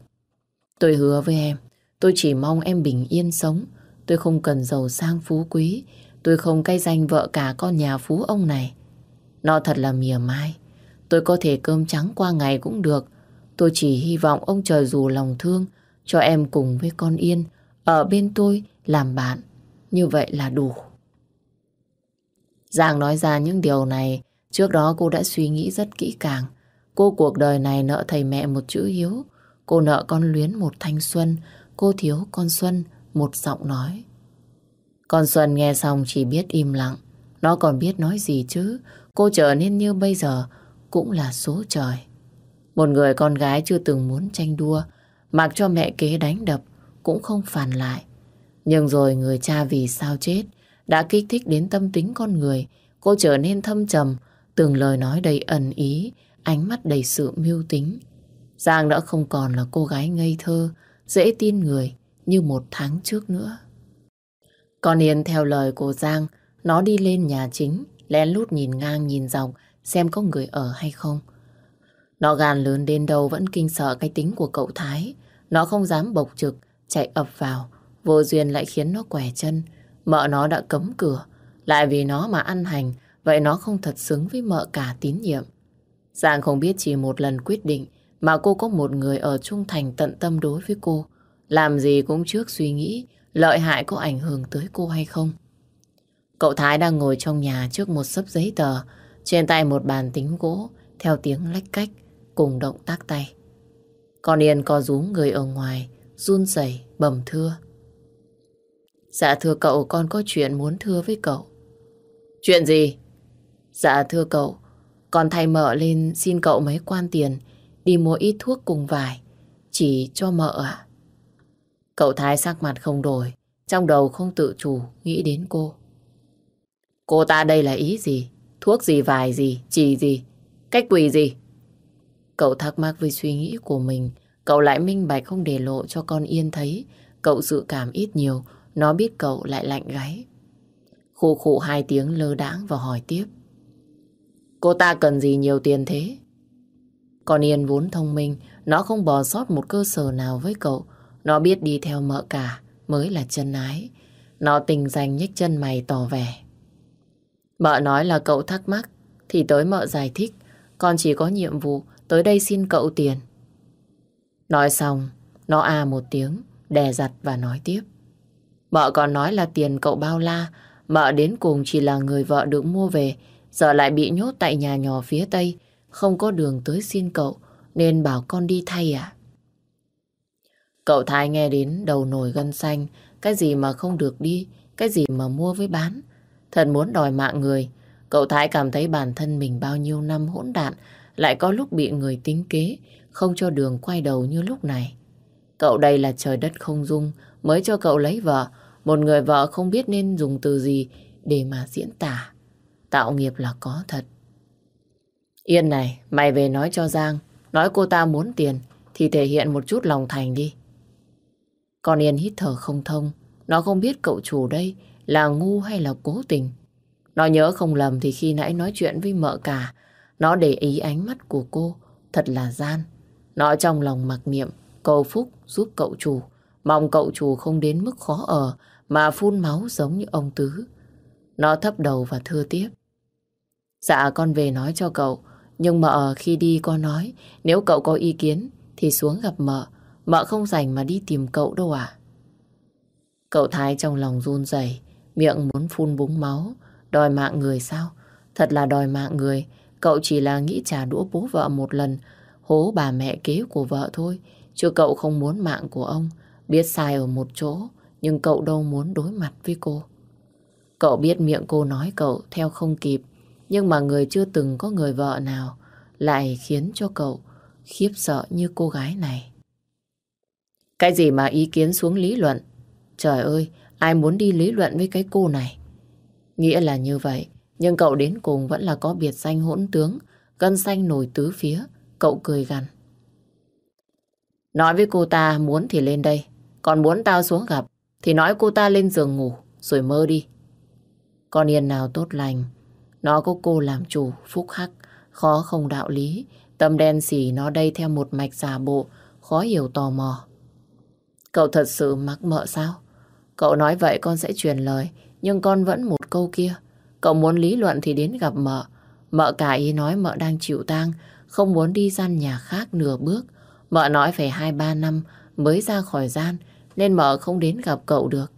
Tôi hứa với em, tôi chỉ mong em bình yên sống. Tôi không cần giàu sang phú quý. Tôi không cay danh vợ cả con nhà phú ông này. Nó thật là mỉa mai. Tôi có thể cơm trắng qua ngày cũng được. Tôi chỉ hy vọng ông trời dù lòng thương cho em cùng với con Yên ở bên tôi làm bạn. Như vậy là đủ. Giang nói ra những điều này trước đó cô đã suy nghĩ rất kỹ càng. Cô cuộc đời này nợ thầy mẹ một chữ hiếu. Cô nợ con luyến một thanh xuân. Cô thiếu con Xuân một giọng nói. Con Xuân nghe xong chỉ biết im lặng. Nó còn biết nói gì chứ. Cô trở nên như bây giờ cũng là số trời. Một người con gái chưa từng muốn tranh đua, mặc cho mẹ kế đánh đập, cũng không phản lại. Nhưng rồi người cha vì sao chết, đã kích thích đến tâm tính con người. Cô trở nên thâm trầm, từng lời nói đầy ẩn ý, ánh mắt đầy sự mưu tính. Giang đã không còn là cô gái ngây thơ, dễ tin người như một tháng trước nữa. Con Yên theo lời của Giang, nó đi lên nhà chính, lén lút nhìn ngang nhìn dọc xem có người ở hay không. Nó gàn lớn đến đâu vẫn kinh sợ cái tính của cậu Thái. Nó không dám bộc trực, chạy ập vào. Vô duyên lại khiến nó quẻ chân. Mợ nó đã cấm cửa. Lại vì nó mà ăn hành, vậy nó không thật xứng với mợ cả tín nhiệm. Giang không biết chỉ một lần quyết định mà cô có một người ở trung thành tận tâm đối với cô. Làm gì cũng trước suy nghĩ lợi hại có ảnh hưởng tới cô hay không. Cậu Thái đang ngồi trong nhà trước một sấp giấy tờ, trên tay một bàn tính gỗ, theo tiếng lách cách, cùng động tác tay. Con Yên co rú người ở ngoài, run rẩy bầm thưa. Dạ thưa cậu, con có chuyện muốn thưa với cậu. Chuyện gì? Dạ thưa cậu, con thay mợ lên xin cậu mấy quan tiền, đi mua ít thuốc cùng vài, chỉ cho mợ ạ. Cậu Thái sắc mặt không đổi, trong đầu không tự chủ nghĩ đến cô. Cô ta đây là ý gì? Thuốc gì, vài gì, chỉ gì? Cách quỷ gì? Cậu thắc mắc với suy nghĩ của mình, cậu lại minh bạch không để lộ cho con Yên thấy. Cậu dự cảm ít nhiều, nó biết cậu lại lạnh gáy. Khụ khụ hai tiếng lơ đãng và hỏi tiếp. Cô ta cần gì nhiều tiền thế? Con Yên vốn thông minh, nó không bỏ sót một cơ sở nào với cậu. Nó biết đi theo mợ cả mới là chân ái. Nó tình dành nhếch chân mày tỏ vẻ. Mợ nói là cậu thắc mắc, thì tới mợ giải thích. Con chỉ có nhiệm vụ tới đây xin cậu tiền. Nói xong, nó à một tiếng, đè giặt và nói tiếp. Mợ còn nói là tiền cậu bao la, mợ đến cùng chỉ là người vợ được mua về, giờ lại bị nhốt tại nhà nhỏ phía tây, không có đường tới xin cậu, nên bảo con đi thay à? Cậu Thái nghe đến đầu nổi gân xanh, cái gì mà không được đi, cái gì mà mua với bán. Thật muốn đòi mạng người, cậu Thái cảm thấy bản thân mình bao nhiêu năm hỗn đạn, lại có lúc bị người tính kế, không cho đường quay đầu như lúc này. Cậu đây là trời đất không dung, mới cho cậu lấy vợ, một người vợ không biết nên dùng từ gì để mà diễn tả. Tạo nghiệp là có thật. Yên này, mày về nói cho Giang, nói cô ta muốn tiền, thì thể hiện một chút lòng thành đi. Con Yên hít thở không thông, Nó không biết cậu chủ đây là ngu hay là cố tình. Nó nhớ không lầm thì khi nãy nói chuyện với mợ cả, nó để ý ánh mắt của cô, thật là gian. Nó trong lòng mặc niệm, cầu phúc giúp cậu chủ, mong cậu chủ không đến mức khó ở mà phun máu giống như ông Tứ. Nó thấp đầu và thưa tiếp. Dạ con về nói cho cậu, nhưng mợ khi đi con nói nếu cậu có ý kiến thì xuống gặp mợ, mợ không rảnh mà đi tìm cậu đâu à. Cậu Thái trong lòng run rẩy, miệng muốn phun búng máu, đòi mạng người sao? Thật là đòi mạng người, cậu chỉ là nghĩ trả đũa bố vợ một lần, hố bà mẹ kế của vợ thôi, chứ cậu không muốn mạng của ông, biết sai ở một chỗ, nhưng cậu đâu muốn đối mặt với cô. Cậu biết miệng cô nói cậu theo không kịp, nhưng mà người chưa từng có người vợ nào lại khiến cho cậu khiếp sợ như cô gái này. Cái gì mà ý kiến xuống lý luận? Trời ơi, ai muốn đi lý luận với cái cô này? Nghĩa là như vậy, nhưng cậu đến cùng vẫn là có biệt danh hỗn tướng, gân xanh nổi tứ phía, cậu cười gằn. Nói với cô ta muốn thì lên đây, còn muốn tao xuống gặp thì nói cô ta lên giường ngủ rồi mơ đi. Con yên nào tốt lành, nó có cô làm chủ, phúc hắc, khó không đạo lý, tâm đen xỉ nó đây theo một mạch giả bộ, khó hiểu tò mò. Cậu thật sự mắc mợ sao? Cậu nói vậy con sẽ truyền lời, nhưng con vẫn một câu kia. Cậu muốn lý luận thì đến gặp mợ. Mợ cả ý nói mợ đang chịu tang, không muốn đi gian nhà khác nửa bước. Mợ nói phải hai ba năm mới ra khỏi gian, nên mợ không đến gặp cậu được.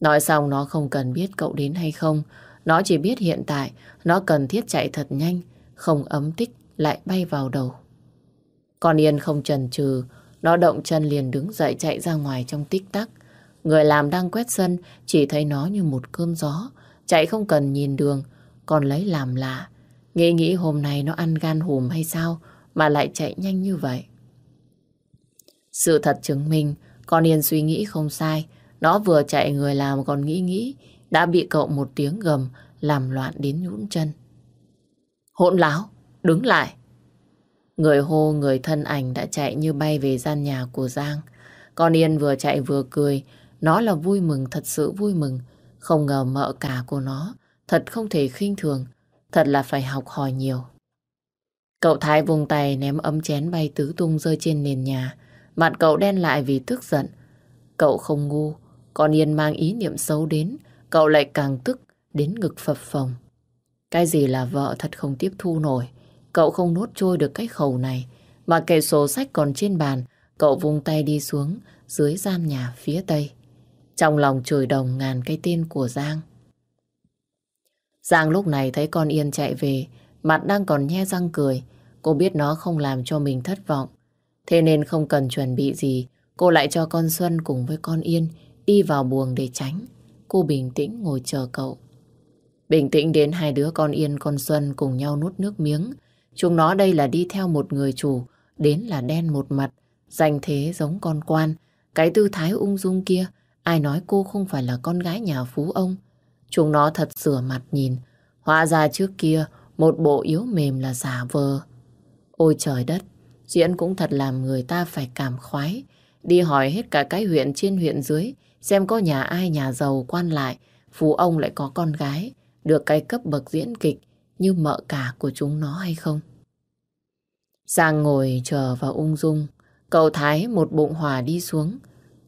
Nói xong nó không cần biết cậu đến hay không, nó chỉ biết hiện tại nó cần thiết chạy thật nhanh, không ấm tích lại bay vào đầu. Con Yên không chần chừ, nó động chân liền đứng dậy chạy ra ngoài trong tích tắc. Người làm đang quét sân chỉ thấy nó như một cơn gió, chạy không cần nhìn đường, còn lấy làm lạ. Nghĩ nghĩ hôm nay nó ăn gan hùm hay sao mà lại chạy nhanh như vậy. Sự thật chứng minh con Yên suy nghĩ không sai. Nó vừa chạy người làm còn nghĩ nghĩ đã bị cậu một tiếng gầm làm loạn đến nhũn chân. Hỗn láo, đứng lại. Người hô người thân ảnh đã chạy như bay về gian nhà của Giang. Con Yên vừa chạy vừa cười, nó là vui mừng, thật sự vui mừng. Không ngờ mợ cả của nó, thật không thể khinh thường, thật là phải học hỏi nhiều. Cậu Thái vùng tay ném ấm chén bay tứ tung rơi trên nền nhà. Mặt cậu đen lại vì tức giận. Cậu không ngu, con Yên mang ý niệm xấu đến, cậu lại càng tức đến ngực phập phồng. Cái gì là vợ thật không tiếp thu nổi. Cậu không nốt trôi được cái khẩu này. Mà kệ sổ sách còn trên bàn, cậu vung tay đi xuống dưới gian nhà phía tây. Trong lòng trời đồng ngàn cái tên của Giang. Giang lúc này thấy con Yên chạy về, mặt đang còn nhe răng cười. Cô biết nó không làm cho mình thất vọng. Thế nên không cần chuẩn bị gì, cô lại cho con Xuân cùng với con Yên đi vào buồng để tránh. Cô bình tĩnh ngồi chờ cậu. Bình tĩnh đến hai đứa con Yên con Xuân cùng nhau nuốt nước miếng. Chúng nó đây là đi theo một người chủ, đến là đen một mặt, danh thế giống con quan. Cái tư thái ung dung kia, ai nói cô không phải là con gái nhà phú ông. Chúng nó thật sửa mặt nhìn, hóa ra trước kia một bộ yếu mềm là giả vờ. Ôi trời đất, diễn cũng thật làm người ta phải cảm khoái. Đi hỏi hết cả cái huyện trên huyện dưới, xem có nhà ai nhà giàu quan lại, phú ông lại có con gái, được cái cấp bậc diễn kịch như mợ cả của chúng nó hay không. Giang ngồi chờ và ung dung, cậu Thái một bụng hòa đi xuống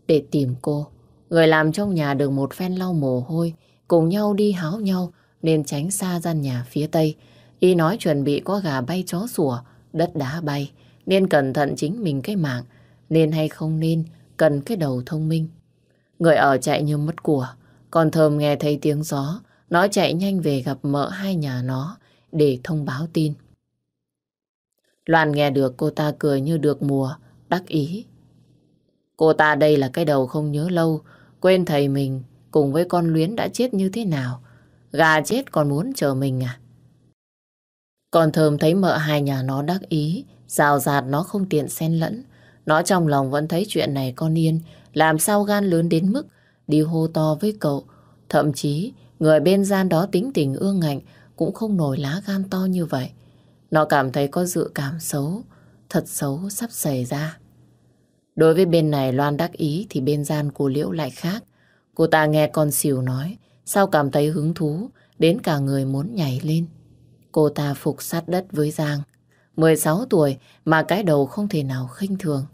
để tìm cô. Người làm trong nhà được một phen lau mồ hôi, cùng nhau đi háo nhau nên tránh xa gian nhà phía tây. Y nói chuẩn bị có gà bay chó sủa, đất đá bay, nên cẩn thận chính mình cái mạng, nên hay không nên cần cái đầu thông minh. Người ở chạy như mất của, còn Thơm nghe thấy tiếng gió, nó chạy nhanh về gặp mợ hai nhà nó để thông báo tin. Loan nghe được cô ta cười như được mùa, đắc ý. Cô ta đây là cái đầu không nhớ lâu, quên thầy mình cùng với con luyến đã chết như thế nào. Gà chết còn muốn chờ mình à? Còn thơm thấy mợ hai nhà nó đắc ý, rào rạt nó không tiện xen lẫn. Nó trong lòng vẫn thấy chuyện này con yên, làm sao gan lớn đến mức đi hô to với cậu. Thậm chí Người bên gian đó tính tình ương ngạnh cũng không nổi lá gan to như vậy. Nó cảm thấy có dự cảm xấu, thật xấu sắp xảy ra. Đối với bên này Loan đắc ý thì bên gian cô Liễu lại khác. Cô ta nghe con xỉu nói, sao cảm thấy hứng thú, đến cả người muốn nhảy lên. Cô ta phục sát đất với Giang. 16 tuổi mà cái đầu không thể nào khinh thường.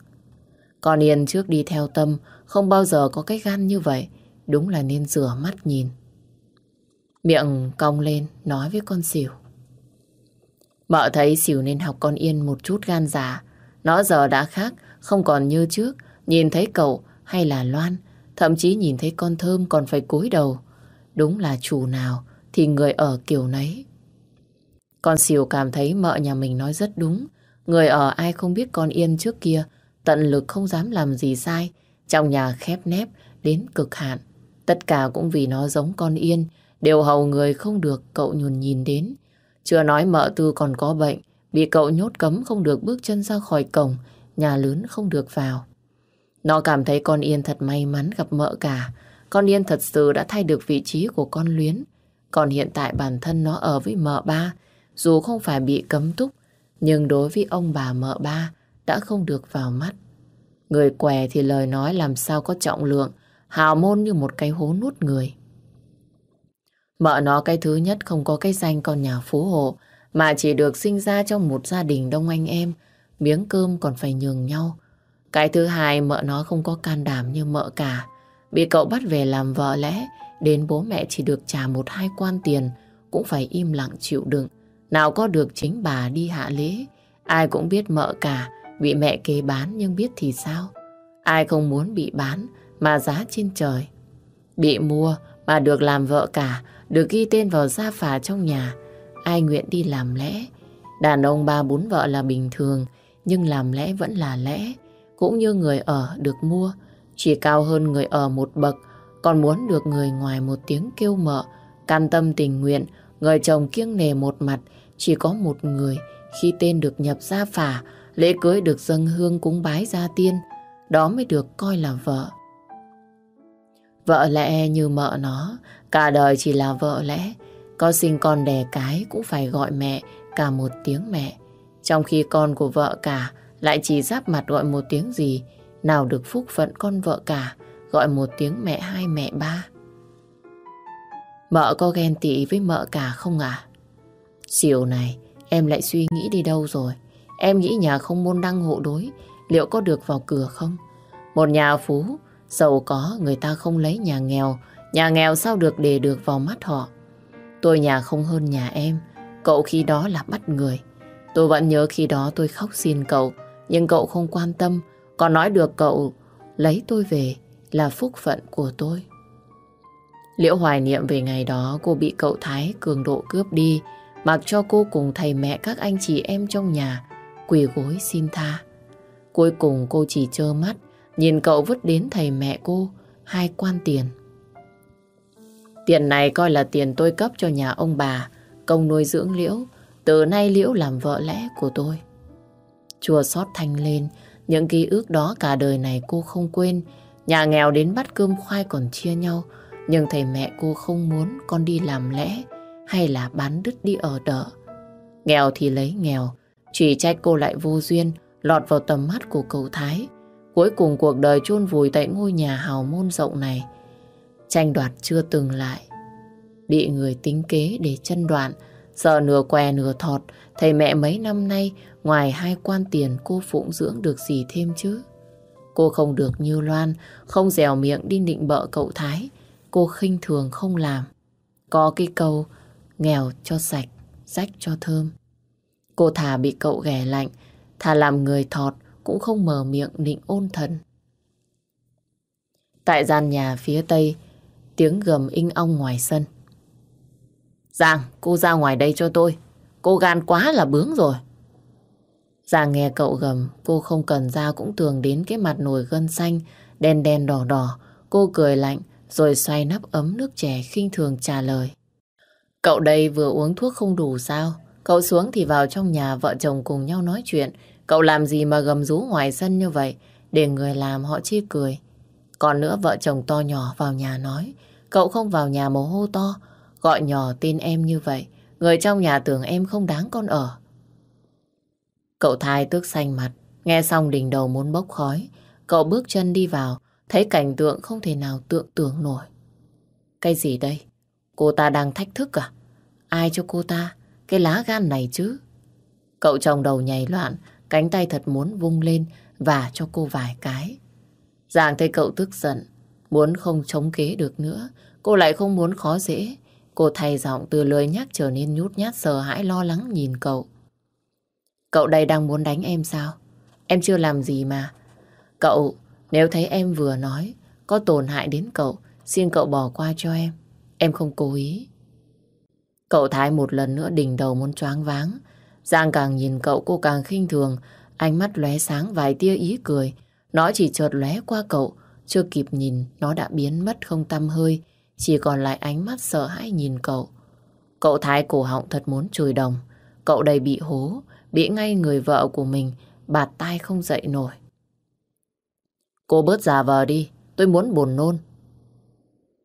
Con Yên trước đi theo tâm, không bao giờ có cái gan như vậy. Đúng là nên rửa mắt nhìn. Miệng cong lên, nói với con xỉu. Mợ thấy xỉu nên học con Yên một chút gan giả. Nó giờ đã khác, không còn như trước. Nhìn thấy cậu hay là Loan, thậm chí nhìn thấy con thơm còn phải cúi đầu. Đúng là chủ nào thì người ở kiểu nấy. Con xỉu cảm thấy mợ nhà mình nói rất đúng. Người ở ai không biết con Yên trước kia, tận lực không dám làm gì sai. Trong nhà khép nép đến cực hạn. Tất cả cũng vì nó giống con Yên, đều hầu người không được cậu nhùn nhìn đến. Chưa nói mợ tư còn có bệnh, bị cậu nhốt cấm không được bước chân ra khỏi cổng, nhà lớn không được vào. Nó cảm thấy con Yên thật may mắn gặp mợ cả. Con Yên thật sự đã thay được vị trí của con Luyến. Còn hiện tại bản thân nó ở với mợ ba, dù không phải bị cấm túc, nhưng đối với ông bà mợ ba đã không được vào mắt. Người què thì lời nói làm sao có trọng lượng, hào môn như một cái hố nuốt người. Mợ nó cái thứ nhất không có cái danh con nhà phú hộ, mà chỉ được sinh ra trong một gia đình đông anh em, miếng cơm còn phải nhường nhau. Cái thứ hai mợ nó không có can đảm như mợ cả, bị cậu bắt về làm vợ lẽ, đến bố mẹ chỉ được trả một hai quan tiền, cũng phải im lặng chịu đựng. Nào có được chính bà đi hạ lễ, ai cũng biết mợ cả, bị mẹ kế bán nhưng biết thì sao? Ai không muốn bị bán mà giá trên trời. Bị mua mà được làm vợ cả, được ghi tên vào gia phả trong nhà. Ai nguyện đi làm lẽ. Đàn ông ba bốn vợ là bình thường, nhưng làm lẽ vẫn là lẽ. Cũng như người ở được mua, chỉ cao hơn người ở một bậc, còn muốn được người ngoài một tiếng kêu mợ, can tâm tình nguyện, người chồng kiêng nề một mặt, chỉ có một người khi tên được nhập gia phả, lễ cưới được dâng hương cúng bái gia tiên, đó mới được coi là vợ. Vợ lẽ như mợ nó, cả đời chỉ là vợ lẽ, có sinh con đẻ cái cũng phải gọi mẹ cả một tiếng mẹ. Trong khi con của vợ cả lại chỉ giáp mặt gọi một tiếng gì, nào được phúc phận con vợ cả gọi một tiếng mẹ hai mẹ ba. Mợ có ghen tị với mợ cả không à? Chiều này em lại suy nghĩ đi đâu rồi? Em nghĩ nhà không môn đăng hộ đối liệu có được vào cửa không? Một nhà phú, giàu có người ta không lấy nhà nghèo, nhà nghèo sao được để được vào mắt họ. Tôi nhà không hơn nhà em, cậu khi đó là bắt người. Tôi vẫn nhớ khi đó tôi khóc xin cậu, nhưng cậu không quan tâm, còn nói được cậu lấy tôi về là phúc phận của tôi. Liễu hoài niệm về ngày đó cô bị cậu Thái cường độ cướp đi, mặc cho cô cùng thầy mẹ các anh chị em trong nhà quỳ gối xin tha. Cuối cùng cô chỉ trơ mắt, nhìn cậu vứt đến thầy mẹ cô hai quan tiền. Tiền này coi là tiền tôi cấp cho nhà ông bà, công nuôi dưỡng Liễu, từ nay Liễu làm vợ lẽ của tôi. Chùa xót thanh lên, những ký ức đó cả đời này cô không quên. Nhà nghèo đến bắt cơm khoai còn chia nhau, nhưng thầy mẹ cô không muốn con đi làm lẽ hay là bán đứt đi ở đợ. Nghèo thì lấy nghèo, chỉ trách cô lại vô duyên, lọt vào tầm mắt của cậu Thái. Cuối cùng cuộc đời chôn vùi tại ngôi nhà hào môn rộng này. Tranh đoạt chưa từng lại. Bị người tính kế để chân đoạn, sợ nửa què nửa thọt, thầy mẹ mấy năm nay ngoài hai quan tiền cô phụng dưỡng được gì thêm chứ. Cô không được như Loan, không dèo miệng đi định bợ cậu Thái. Cô khinh thường không làm. Có cái câu nghèo cho sạch, rách cho thơm. Cô thà bị cậu ghẻ lạnh, thà làm người thọt cũng không mở miệng định ôn thần. Tại gian nhà phía tây, tiếng gầm inh ong ngoài sân. Giang, cô ra ngoài đây cho tôi. Cô gan quá là bướng rồi. Giang nghe cậu gầm, cô không cần ra cũng tường đến cái mặt nồi gân xanh, đen đen đỏ đỏ. Cô cười lạnh, rồi xoay nắp ấm nước chè khinh thường trả lời. Cậu đây vừa uống thuốc không đủ sao? Cậu xuống thì vào trong nhà vợ chồng cùng nhau nói chuyện. Cậu làm gì mà gầm rú ngoài sân như vậy? Để người làm họ chê cười. Còn nữa vợ chồng to nhỏ vào nhà nói. Cậu không vào nhà mồ hô to. Gọi nhỏ tên em như vậy. Người trong nhà tưởng em không đáng con ở. Cậu thai tước xanh mặt. Nghe xong đỉnh đầu muốn bốc khói. cậu bước chân đi vào, thấy cảnh tượng không thể nào tượng tưởng nổi. Cái gì đây? Cô ta đang thách thức à? Ai cho cô ta cái lá gan này chứ? Cậu chồng đầu nhảy loạn, cánh tay thật muốn vung lên và cho cô vài cái. giàng thấy cậu tức giận, muốn không chống kế được nữa, cô lại không muốn khó dễ. Cô thay giọng từ lời nhắc trở nên nhút nhát sợ hãi lo lắng nhìn cậu. Cậu đây đang muốn đánh em sao? Em chưa làm gì mà. Cậu, nếu thấy em vừa nói có tổn hại đến cậu, xin cậu bỏ qua cho em. Em không cố ý. Cậu Thái một lần nữa đỉnh đầu muốn choáng váng. Giang càng nhìn cậu cô càng khinh thường, ánh mắt lóe sáng vài tia ý cười. Nó chỉ chợt lóe qua cậu, chưa kịp nhìn nó đã biến mất không tăm hơi, chỉ còn lại ánh mắt sợ hãi nhìn cậu. Cậu Thái cổ họng thật muốn chùi đồng. Cậu đầy bị hố, bị ngay người vợ của mình, bạt tai không dậy nổi. Cô bớt giả vờ đi, tôi muốn buồn nôn.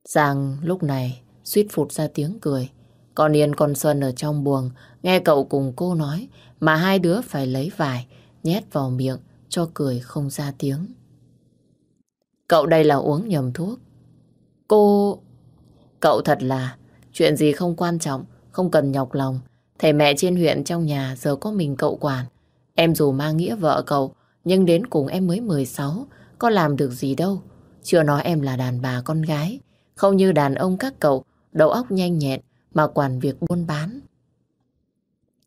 Giang lúc này suýt phụt ra tiếng cười. Còn Yên con Xuân ở trong buồng, nghe cậu cùng cô nói, mà hai đứa phải lấy vải, nhét vào miệng, cho cười không ra tiếng. Cậu đây là uống nhầm thuốc. Cô... Cậu thật là, chuyện gì không quan trọng, không cần nhọc lòng. Thầy mẹ trên huyện trong nhà giờ có mình cậu quản. Em dù mang nghĩa vợ cậu, nhưng đến cùng em mới 16, có làm được gì đâu. Chưa nói em là đàn bà con gái, không như đàn ông các cậu, đầu óc nhanh nhẹn mà quản việc buôn bán.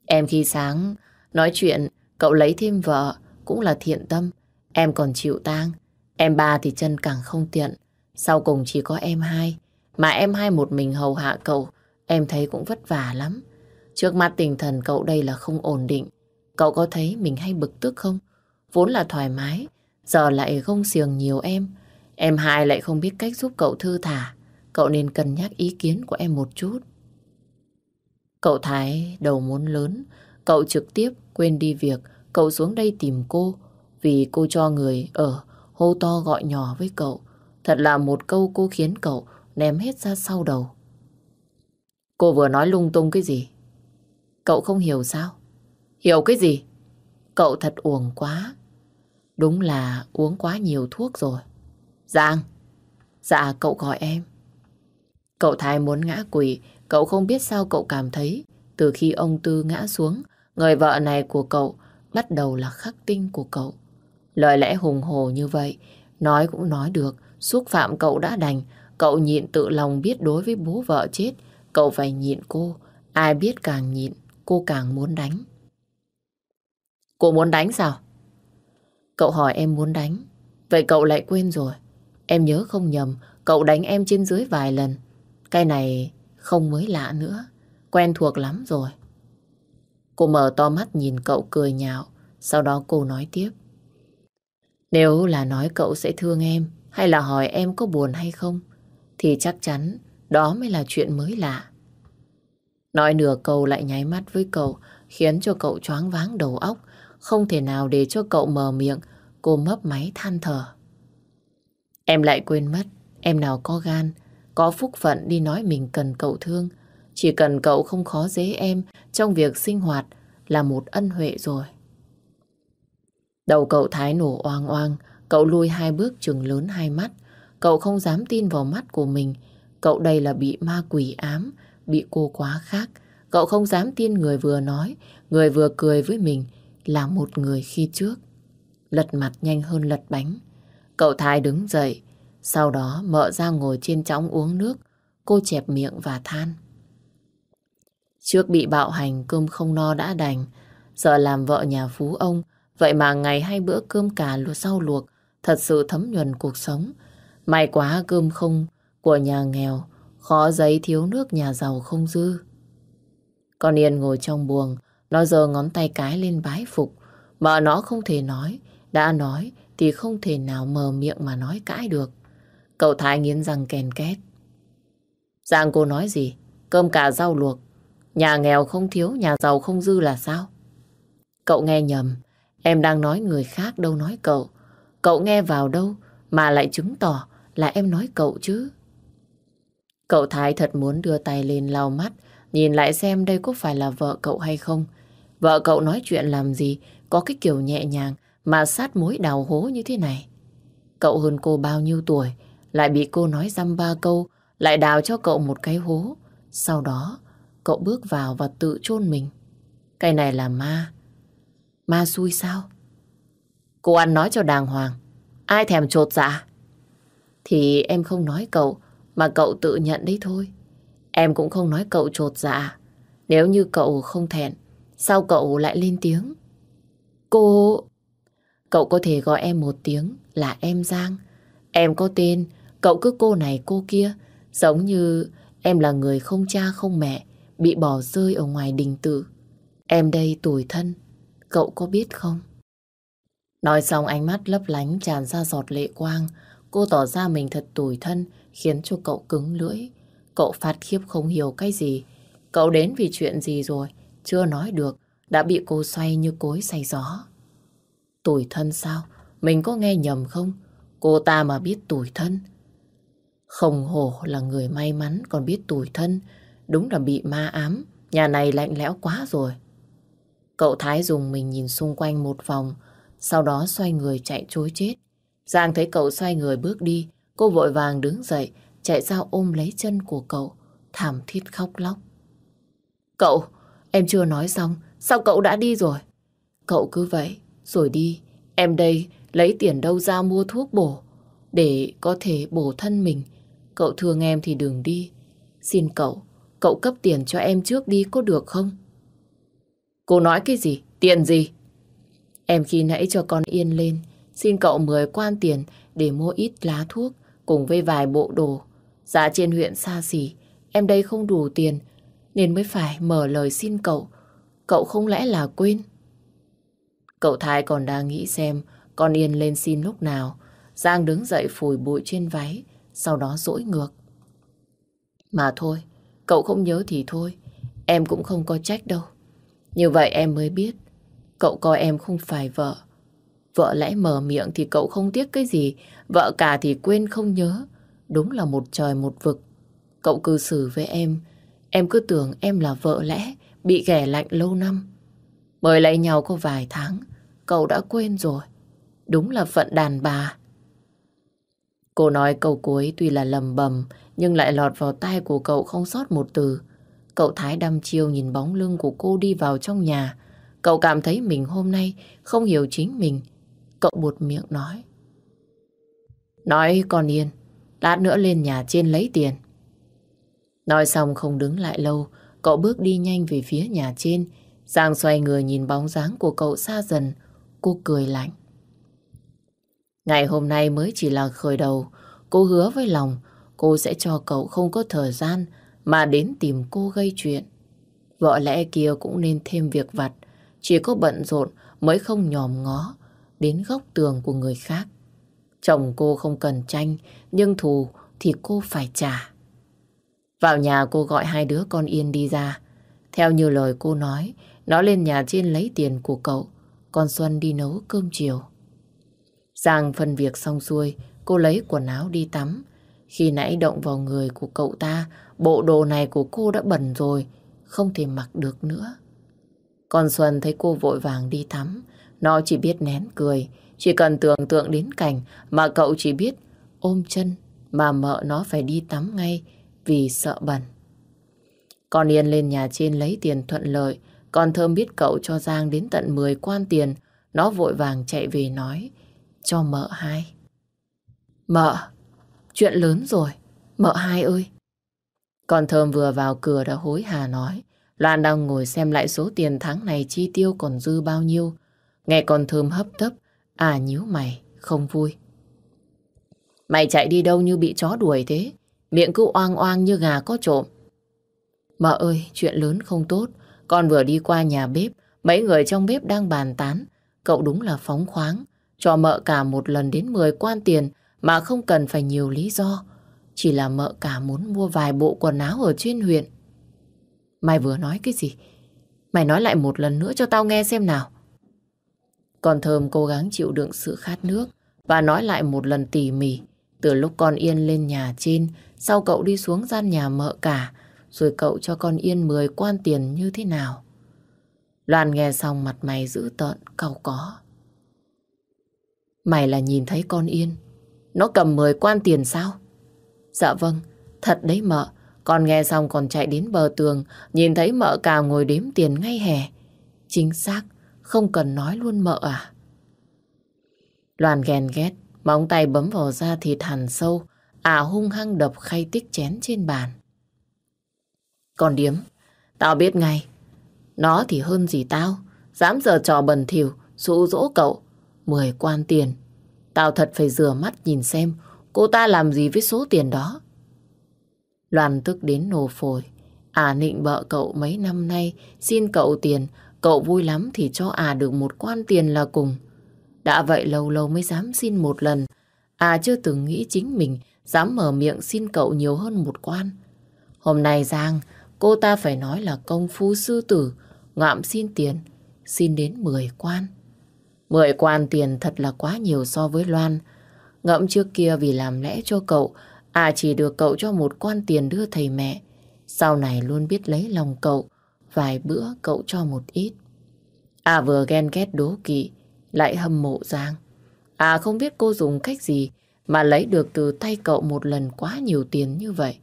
Em khi sáng nói chuyện cậu lấy thêm vợ cũng là thiện tâm, em còn chịu tang. Em ba thì chân càng không tiện, sau cùng chỉ có em hai. Mà em hai một mình hầu hạ cậu, em thấy cũng vất vả lắm. Trước mắt tinh thần cậu đây là không ổn định. Cậu có thấy mình hay bực tức không? Vốn là thoải mái, giờ lại không xiềng nhiều em. Em hai lại không biết cách giúp cậu thư thả. Cậu nên cân nhắc ý kiến của em một chút. Cậu Thái đầu muốn lớn, cậu trực tiếp quên đi việc cậu xuống đây tìm cô vì cô cho người ở hô to gọi nhỏ với cậu. Thật là một câu cô khiến cậu ném hết ra sau đầu. Cô vừa nói lung tung cái gì? Cậu không hiểu sao? Hiểu cái gì? Cậu thật uổng quá. Đúng là uống quá nhiều thuốc rồi. Giang! Dạ cậu gọi em. Cậu Thái muốn ngã quỷ, cậu không biết sao cậu cảm thấy. Từ khi ông Tư ngã xuống, người vợ này của cậu bắt đầu là khắc tinh của cậu. Lời lẽ hùng hồ như vậy, nói cũng nói được, xúc phạm cậu đã đành, cậu nhịn tự lòng biết đối với bố vợ chết, cậu phải nhịn cô, ai biết càng nhịn, cô càng muốn đánh. Cô muốn đánh sao? Cậu hỏi em muốn đánh, vậy cậu lại quên rồi. Em nhớ không nhầm, cậu đánh em trên dưới vài lần. Cái này không mới lạ nữa, quen thuộc lắm rồi. Cô mở to mắt nhìn cậu cười nhạo, sau đó cô nói tiếp. Nếu là nói cậu sẽ thương em, hay là hỏi em có buồn hay không, thì chắc chắn đó mới là chuyện mới lạ. Nói nửa câu lại nháy mắt với cậu, khiến cho cậu choáng váng đầu óc, không thể nào để cho cậu mở miệng, cô mấp máy than thở. Em lại quên mất, em nào có gan, có phúc phận đi nói mình cần cậu thương. Chỉ cần cậu không khó dễ em trong việc sinh hoạt là một ân huệ rồi. Đầu cậu thái nổ oang oang, cậu lùi hai bước trừng lớn hai mắt. Cậu không dám tin vào mắt của mình. Cậu đây là bị ma quỷ ám, bị cô quá khác. Cậu không dám tin người vừa nói, người vừa cười với mình là một người khi trước. Lật mặt nhanh hơn lật bánh. Cậu Thái đứng dậy, sau đó mợ ra ngồi trên chóng uống nước. Cô chẹp miệng và than. Trước bị bạo hành cơm không no đã đành, giờ làm vợ nhà phú ông, vậy mà ngày hai bữa cơm cà luộc sau luộc, thật sự thấm nhuần cuộc sống. May quá cơm không của nhà nghèo, khó giấy thiếu nước nhà giàu không dư. Con Yên ngồi trong buồng, nó giơ ngón tay cái lên bái phục, mà nó không thể nói, đã nói thì không thể nào mờ miệng mà nói cãi được. Cậu Thái nghiến răng kèn két. Giang cô nói gì? Cơm cà rau luộc. Nhà nghèo không thiếu, nhà giàu không dư là sao? Cậu nghe nhầm. Em đang nói người khác đâu nói cậu. Cậu nghe vào đâu mà lại chứng tỏ là em nói cậu chứ. Cậu Thái thật muốn đưa tay lên lau mắt, nhìn lại xem đây có phải là vợ cậu hay không. Vợ cậu nói chuyện làm gì, có cái kiểu nhẹ nhàng mà sát mối đào hố như thế này. Cậu hơn cô bao nhiêu tuổi, lại bị cô nói dăm ba câu, lại đào cho cậu một cái hố. Sau đó, cậu bước vào và tự chôn mình. Cái này là ma. Ma xui sao? Cô ăn nói cho đàng hoàng. Ai thèm trột dạ? Thì em không nói cậu, mà cậu tự nhận đấy thôi. Em cũng không nói cậu trột dạ. Nếu như cậu không thẹn, sao cậu lại lên tiếng? Cô... Cậu có thể gọi em một tiếng là em Giang. Em có tên, cậu cứ cô này cô kia. Giống như em là người không cha không mẹ, bị bỏ rơi ở ngoài đình tử. Em đây tuổi thân, cậu có biết không? Nói xong ánh mắt lấp lánh tràn ra giọt lệ quang. Cô tỏ ra mình thật tủi thân, khiến cho cậu cứng lưỡi. Cậu phát khiếp không hiểu cái gì. Cậu đến vì chuyện gì rồi, chưa nói được, đã bị cô xoay như cối say gió. Tủi thân sao? Mình có nghe nhầm không? Cô ta mà biết tủi thân. Không hổ là người may mắn còn biết tủi thân. Đúng là bị ma ám. Nhà này lạnh lẽo quá rồi. Cậu Thái dùng mình nhìn xung quanh một vòng, sau đó xoay người chạy chối chết. Giang thấy cậu xoay người bước đi, cô vội vàng đứng dậy, chạy ra ôm lấy chân của cậu, thảm thiết khóc lóc. Cậu, em chưa nói xong, sao cậu đã đi rồi? Cậu cứ vậy, rồi đi, em đây lấy tiền đâu ra mua thuốc bổ, để có thể bổ thân mình. Cậu thương em thì đừng đi. Xin cậu, cậu cấp tiền cho em trước đi có được không? Cô nói cái gì? Tiền gì? Em khi nãy cho con yên lên, xin cậu 10 quan tiền để mua ít lá thuốc cùng với vài bộ đồ. Giá trên huyện xa xỉ, em đây không đủ tiền nên mới phải mở lời xin cậu. Cậu không lẽ là quên? Cậu Thái còn đang nghĩ xem con Yên lên xin lúc nào. Giang đứng dậy phủi bụi trên váy, sau đó dỗi ngược. Mà thôi, cậu không nhớ thì thôi, em cũng không có trách đâu. Như vậy em mới biết, cậu coi em không phải vợ. Vợ lẽ mở miệng thì cậu không tiếc cái gì, vợ cả thì quên không nhớ. Đúng là một trời một vực. Cậu cư xử với em, em cứ tưởng em là vợ lẽ, bị ghẻ lạnh lâu năm. Mới lấy nhau có vài tháng, cậu đã quên rồi. Đúng là phận đàn bà. Cô nói câu cuối tuy là lầm bầm, nhưng lại lọt vào tai của cậu không sót một từ. Cậu Thái đăm chiêu nhìn bóng lưng của cô đi vào trong nhà. Cậu cảm thấy mình hôm nay không hiểu chính mình. Cậu buột miệng nói. Nói con yên, lát nữa lên nhà trên lấy tiền. Nói xong không đứng lại lâu, cậu bước đi nhanh về phía nhà trên. Giang xoay người nhìn bóng dáng của cậu xa dần, cô cười lạnh. Ngày hôm nay mới chỉ là khởi đầu, cô hứa với lòng cô sẽ cho cậu không có thời gian mà đến tìm cô gây chuyện. Vợ lẽ kia cũng nên thêm việc vặt, chỉ có bận rộn mới không nhòm ngó đến góc tường của người khác. Chồng cô không cần tranh, nhưng thù thì cô phải trả. Vào nhà cô gọi hai đứa con Yên đi ra. Theo như lời cô nói, nó lên nhà trên lấy tiền của cậu, còn Xuân đi nấu cơm chiều. Giang phân việc xong xuôi, cô lấy quần áo đi tắm. Khi nãy động vào người của cậu ta, bộ đồ này của cô đã bẩn rồi, không thể mặc được nữa. Còn Xuân thấy cô vội vàng đi tắm, nó chỉ biết nén cười, chỉ cần tưởng tượng đến cảnh mà cậu chỉ biết ôm chân mà mợ nó phải đi tắm ngay vì sợ bẩn. Con Yên lên nhà trên lấy tiền thuận lợi, con Thơm biết cậu cho Giang đến tận 10 quan tiền, nó vội vàng chạy về nói cho mợ hai. Mợ, chuyện lớn rồi, mợ hai ơi. Con Thơm vừa vào cửa đã hối hà nói, Loan đang ngồi xem lại số tiền tháng này chi tiêu còn dư bao nhiêu. Nghe con Thơm hấp tấp, à nhíu mày, không vui. Mày chạy đi đâu như bị chó đuổi thế? Miệng cứ oang oang như gà có trộm. Mợ ơi, chuyện lớn không tốt. Con vừa đi qua nhà bếp, mấy người trong bếp đang bàn tán. Cậu đúng là phóng khoáng, cho mợ cả một lần đến 10 quan tiền mà không cần phải nhiều lý do. Chỉ là mợ cả muốn mua vài bộ quần áo ở trên huyện. Mày vừa nói cái gì? Mày nói lại một lần nữa cho tao nghe xem nào. Con Thơm cố gắng chịu đựng sự khát nước và nói lại một lần tỉ mỉ. Từ lúc con Yên lên nhà trên, sau cậu đi xuống gian nhà mợ cả, rồi cậu cho con Yên 10 quan tiền như thế nào. Loan nghe xong mặt mày dữ tợn, cầu có. Mày là nhìn thấy con Yên Nó cầm 10 quan tiền sao? Dạ vâng, thật đấy mợ. Con nghe xong còn chạy đến bờ tường, nhìn thấy mợ cào ngồi đếm tiền ngay hè. Chính xác, không cần nói luôn mợ à. Loan ghen ghét, móng tay bấm vào da thịt hằn sâu, à hung hăng đập khay tích chén trên bàn. Còn điếm, tao biết ngay. Nó thì hơn gì tao, dám giờ trò bẩn thỉu, dụ dỗ cậu. Mười quan tiền, tao thật phải rửa mắt nhìn xem cô ta làm gì với số tiền đó. Loan tức đến nổ phổi. À nịnh bợ cậu mấy năm nay, xin cậu tiền, cậu vui lắm thì cho à được một quan tiền là cùng. Đã vậy lâu lâu mới dám xin một lần. À chưa từng nghĩ chính mình dám mở miệng xin cậu nhiều hơn một quan. Hôm nay Giang, cô ta phải nói là công phu sư tử, ngạm xin tiền, xin đến 10 quan. 10 quan tiền thật là quá nhiều so với Loan. Ngẫm trước kia vì làm lẽ cho cậu, à chỉ được cậu cho một quan tiền đưa thầy mẹ. Sau này luôn biết lấy lòng cậu, vài bữa cậu cho một ít. À vừa ghen ghét đố kỵ, lại hâm mộ Giang. À không biết cô dùng cách gì mà lấy được từ tay cậu một lần quá nhiều tiền như vậy.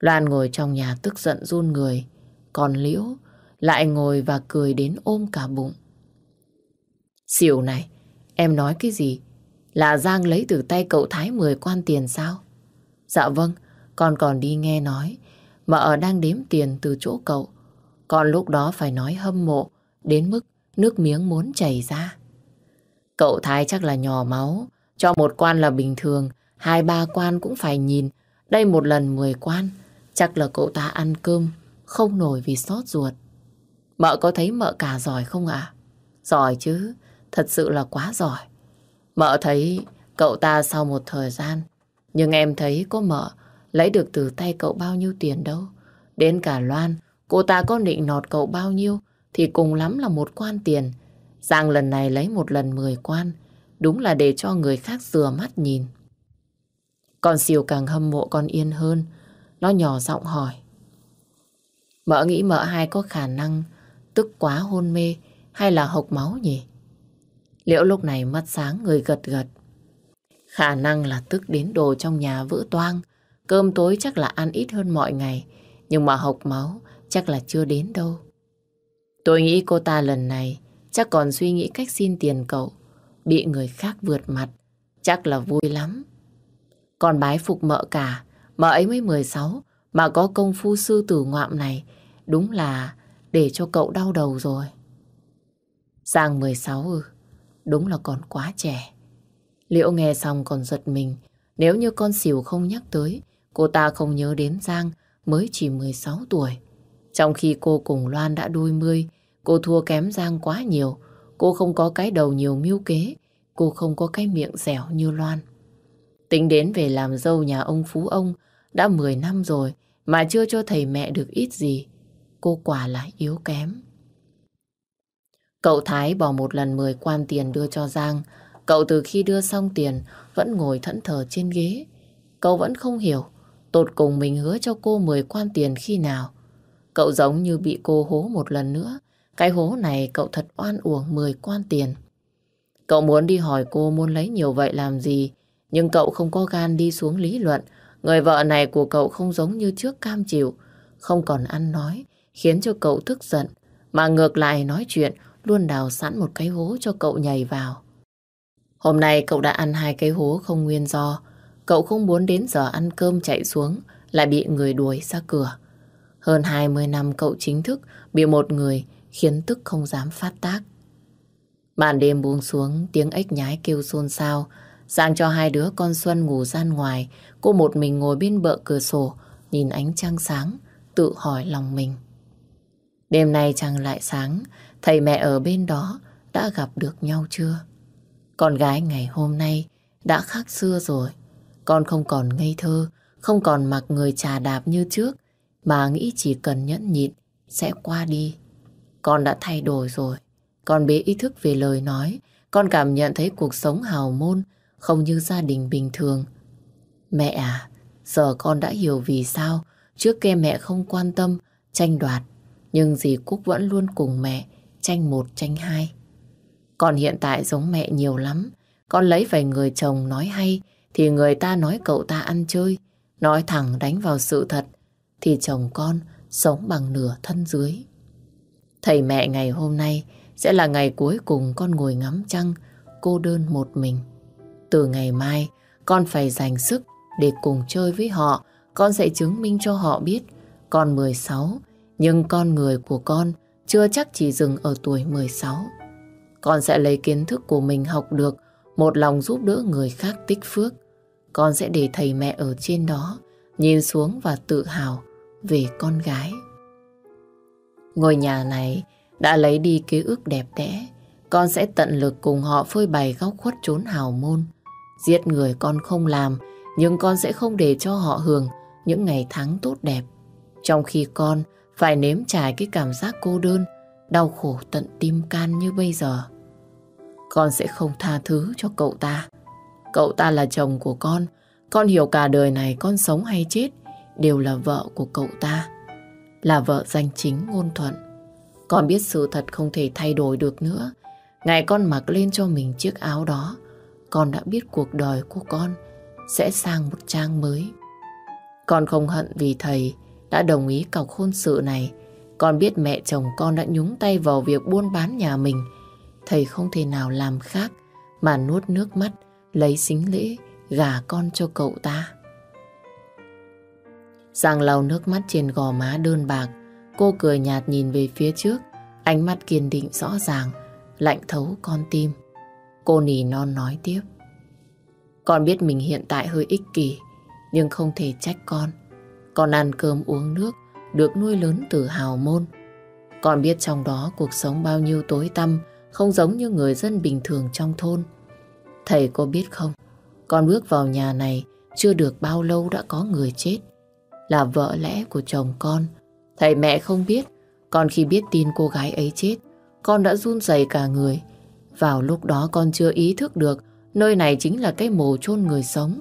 Loan ngồi trong nhà tức giận run người, còn Liễu lại ngồi và cười đến ôm cả bụng. Xỉu này, em nói cái gì? Là Giang lấy từ tay cậu Thái 10 quan tiền sao? Dạ vâng, con còn đi nghe nói. Mà ở đang đếm tiền từ chỗ cậu. Con lúc đó phải nói hâm mộ, đến mức nước miếng muốn chảy ra. Cậu Thái chắc là nhỏ máu, cho một quan là bình thường, hai ba quan cũng phải nhìn. Đây một lần 10 quan, chắc là cậu ta ăn cơm, không nổi vì sót ruột. Mợ có thấy mợ cả giỏi không ạ? Giỏi chứ, thật sự là quá giỏi. Mợ thấy cậu ta sau một thời gian, nhưng em thấy có mợ lấy được từ tay cậu bao nhiêu tiền đâu. Đến cả Loan, cô ta có định nọt cậu bao nhiêu thì cùng lắm là một quan tiền. Giang lần này lấy một lần mười quan, đúng là để cho người khác rửa mắt nhìn. Con siêu càng hâm mộ con Yên hơn, nó nhỏ giọng hỏi. Mợ nghĩ mợ hai có khả năng tức quá hôn mê hay là hộc máu nhỉ? Liễu lúc này mắt sáng người gật gật. Khả năng là tức đến đồ trong nhà vỡ toang. Cơm tối chắc là ăn ít hơn mọi ngày. Nhưng mà hộc máu chắc là chưa đến đâu. Tôi nghĩ cô ta lần này chắc còn suy nghĩ cách xin tiền cậu. Bị người khác vượt mặt. Chắc là vui lắm. Còn bái phục mợ cả. Mợ ấy mới 16 mà có công phu sư tử ngoạm này. Đúng là để cho cậu đau đầu rồi. Giang 16 ư. Đúng là còn quá trẻ. Liễu nghe xong còn giật mình. Nếu như con xỉu không nhắc tới, cô ta không nhớ đến Giang mới chỉ 16 tuổi. Trong khi cô cùng Loan đã đôi mươi, cô thua kém Giang quá nhiều. Cô không có cái đầu nhiều mưu kế, cô không có cái miệng dẻo như Loan. Tính đến về làm dâu nhà ông Phú ông đã 10 năm rồi mà chưa cho thầy mẹ được ít gì. Cô quả là yếu kém. Cậu Thái bỏ một lần 10 quan tiền đưa cho Giang. Cậu từ khi đưa xong tiền vẫn ngồi thẫn thờ trên ghế. Cậu vẫn không hiểu tột cùng mình hứa cho cô 10 quan tiền khi nào. Cậu giống như bị cô hố một lần nữa. Cái hố này cậu thật oan uổng 10 quan tiền. Cậu muốn đi hỏi cô muốn lấy nhiều vậy làm gì, nhưng cậu không có gan đi xuống lý luận. Người vợ này của cậu không giống như trước cam chịu, không còn ăn nói, khiến cho cậu tức giận, mà ngược lại nói chuyện luôn đào sẵn một cái hố cho cậu nhảy vào. Hôm nay cậu đã ăn hai cái hố không nguyên do. Cậu không muốn đến giờ ăn cơm chạy xuống lại bị người đuổi ra cửa. Hơn 20 năm cậu chính thức bị một người khiến tức không dám phát tác. Màn đêm buông xuống, tiếng ếch nhái kêu xôn xao. Giang cho hai đứa con Xuân ngủ gian ngoài. Cô một mình ngồi bên bờ cửa sổ, nhìn ánh trăng sáng, tự hỏi lòng mình. Đêm nay trăng lại sáng, thầy mẹ ở bên đó đã gặp được nhau chưa? Con gái ngày hôm nay đã khác xưa rồi. Con không còn ngây thơ, không còn mặc người trà đạp như trước, mà nghĩ chỉ cần nhẫn nhịn sẽ qua đi. Con đã thay đổi rồi. Con biết ý thức về lời nói. Con cảm nhận thấy cuộc sống hào môn không như gia đình bình thường. Mẹ à, giờ con đã hiểu vì sao trước kia mẹ không quan tâm, tranh đoạt. Nhưng dì Cúc vẫn luôn cùng mẹ tranh một tranh hai. Con hiện tại giống mẹ nhiều lắm. Con lấy về người chồng nói hay, thì người ta nói cậu ta ăn chơi. Nói thẳng đánh vào sự thật, thì chồng con sống bằng nửa thân dưới. Thầy mẹ ngày hôm nay sẽ là ngày cuối cùng con ngồi ngắm trăng, cô đơn một mình. Từ ngày mai, con phải dành sức để cùng chơi với họ. Con sẽ chứng minh cho họ biết con 16 nhưng con người của con chưa chắc chỉ dừng ở tuổi 16. Con sẽ lấy kiến thức của mình học được một lòng giúp đỡ người khác tích phước. Con sẽ để thầy mẹ ở trên đó nhìn xuống và tự hào về con gái. Ngôi nhà này đã lấy đi ký ức đẹp đẽ. Con sẽ tận lực cùng họ phơi bày góc khuất trốn hào môn. Giết người con không làm, nhưng con sẽ không để cho họ hưởng những ngày tháng tốt đẹp. Trong khi con phải nếm trải cái cảm giác cô đơn, đau khổ tận tim can như bây giờ. Con sẽ không tha thứ cho cậu ta. Cậu ta là chồng của con, con hiểu cả đời này con sống hay chết đều là vợ của cậu ta. Là vợ danh chính ngôn thuận. Con biết sự thật không thể thay đổi được nữa. Ngày con mặc lên cho mình chiếc áo đó, con đã biết cuộc đời của con sẽ sang một trang mới. Con không hận vì thầy đã đồng ý cọc hôn sự này. Con biết mẹ chồng con đã nhúng tay vào việc buôn bán nhà mình. Thầy không thể nào làm khác mà nuốt nước mắt, lấy xính lễ, gả con cho cậu ta. Giang lau nước mắt trên gò má đơn bạc. Cô cười nhạt nhìn về phía trước, ánh mắt kiên định rõ ràng, lạnh thấu con tim. Cô nỉ non nói tiếp. Con biết mình hiện tại hơi ích kỷ, nhưng không thể trách con. Con ăn cơm uống nước, được nuôi lớn từ hào môn. Con biết trong đó cuộc sống bao nhiêu tối tăm, không giống như người dân bình thường trong thôn. Thầy cô biết không, con bước vào nhà này chưa được bao lâu đã có người chết. Là vợ lẽ của chồng con. Thầy mẹ không biết, con khi biết tin cô gái ấy chết, con đã run rẩy cả người. Vào lúc đó con chưa ý thức được nơi này chính là cái mồ chôn người sống.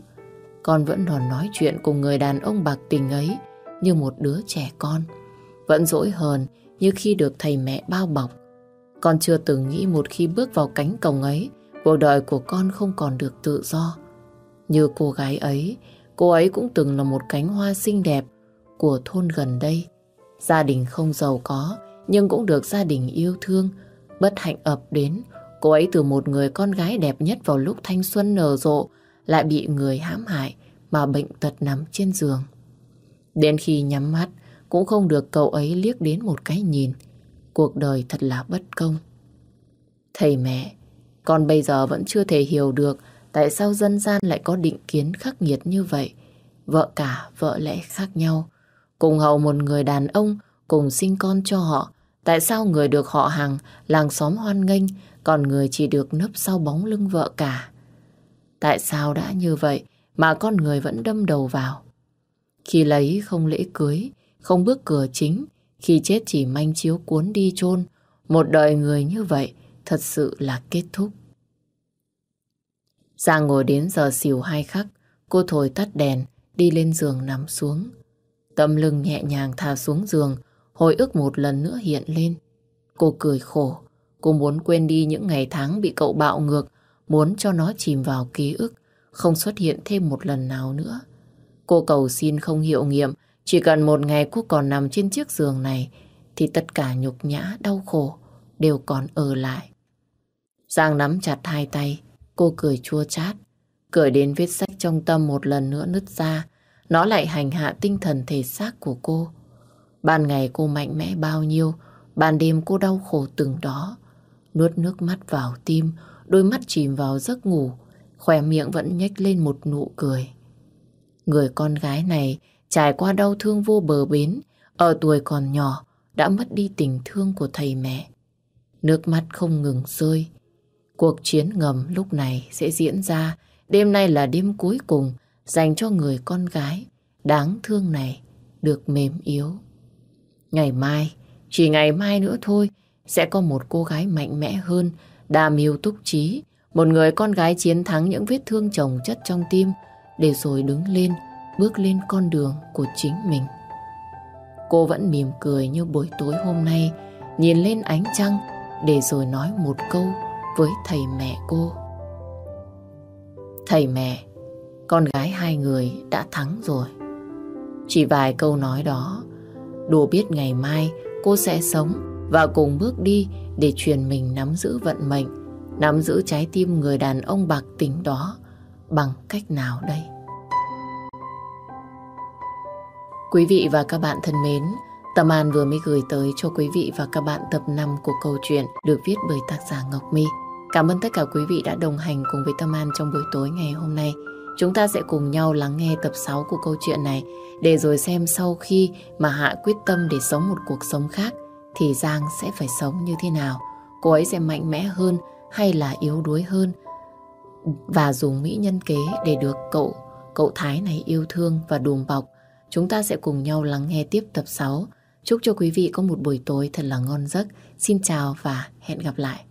Con vẫn còn nói chuyện cùng người đàn ông bạc tình ấy như một đứa trẻ con. Vẫn dỗi hờn như khi được thầy mẹ bao bọc. Con chưa từng nghĩ một khi bước vào cánh cổng ấy, cuộc đời của con không còn được tự do. Như cô gái ấy, cô ấy cũng từng là một cánh hoa xinh đẹp của thôn gần đây. Gia đình không giàu có, nhưng cũng được gia đình yêu thương. Bất hạnh ập đến, cô ấy từ một người con gái đẹp nhất vào lúc thanh xuân nở rộ, lại bị người hãm hại mà bệnh tật nằm trên giường. Đến khi nhắm mắt, cũng không được cậu ấy liếc đến một cái nhìn. Cuộc đời thật là bất công. Thầy mẹ, con bây giờ vẫn chưa thể hiểu được tại sao dân gian lại có định kiến khắc nghiệt như vậy. Vợ cả, vợ lẽ khác nhau. Cùng hầu một người đàn ông, cùng sinh con cho họ. Tại sao người được họ hàng, làng xóm hoan nghênh, còn người chỉ được nấp sau bóng lưng vợ cả? Tại sao đã như vậy mà con người vẫn đâm đầu vào? Khi lấy không lễ cưới, không bước cửa chính, khi chết chỉ manh chiếu cuốn đi chôn Một đời người như vậy thật sự là kết thúc. Giang ngồi đến giờ xỉu hai khắc, cô thổi tắt đèn, đi lên giường nằm xuống. Tâm lưng nhẹ nhàng thả xuống giường, hồi ức một lần nữa hiện lên. Cô cười khổ, cô muốn quên đi những ngày tháng bị cậu bạo ngược, muốn cho nó chìm vào ký ức, không xuất hiện thêm một lần nào nữa. Cô cầu xin không hiệu nghiệm, chỉ cần một ngày cô còn nằm trên chiếc giường này, thì tất cả nhục nhã, đau khổ đều còn ở lại. Giang nắm chặt hai tay, cô cười chua chát, cười đến vết sách trong tâm một lần nữa nứt ra, nó lại hành hạ tinh thần thể xác của cô. Ban ngày cô mạnh mẽ bao nhiêu, ban đêm cô đau khổ từng đó. Nuốt nước mắt vào tim, đôi mắt chìm vào giấc ngủ, khỏe miệng vẫn nhếch lên một nụ cười. Người con gái này trải qua đau thương vô bờ bến, ở tuổi còn nhỏ đã mất đi tình thương của thầy mẹ. Nước mắt không ngừng rơi. Cuộc chiến ngầm lúc này sẽ diễn ra. Đêm nay là đêm cuối cùng dành cho người con gái đáng thương này được mềm yếu. Ngày mai, chỉ ngày mai nữa thôi, sẽ có một cô gái mạnh mẽ hơn, đam mưu túc trí, một người con gái chiến thắng những vết thương chồng chất trong tim, để rồi đứng lên, bước lên con đường của chính mình. Cô vẫn mỉm cười như buổi tối hôm nay, nhìn lên ánh trăng để rồi nói một câu với thầy mẹ cô. Thầy mẹ, con gái hai người đã thắng rồi. Chỉ vài câu nói đó, đùa biết ngày mai cô sẽ sống và cùng bước đi để truyền mình nắm giữ vận mệnh, nắm giữ trái tim người đàn ông bạc tính đó bằng cách nào đây? Quý vị và các bạn thân mến, Tâm An vừa mới gửi tới cho quý vị và các bạn tập 5 của câu chuyện được viết bởi tác giả Ngọc My. Cảm ơn tất cả quý vị đã đồng hành cùng với Tâm An trong buổi tối ngày hôm nay. Chúng ta sẽ cùng nhau lắng nghe tập 6 của câu chuyện này để rồi xem sau khi mà Hạ quyết tâm để sống một cuộc sống khác thì Giang sẽ phải sống như thế nào. Cô ấy sẽ mạnh mẽ hơn hay là yếu đuối hơn và dùng mỹ nhân kế để được cậu cậu Thái này yêu thương và đùm bọc. Chúng ta sẽ cùng nhau lắng nghe tiếp tập 6. Chúc cho quý vị có một buổi tối thật là ngon giấc. Xin chào và hẹn gặp lại.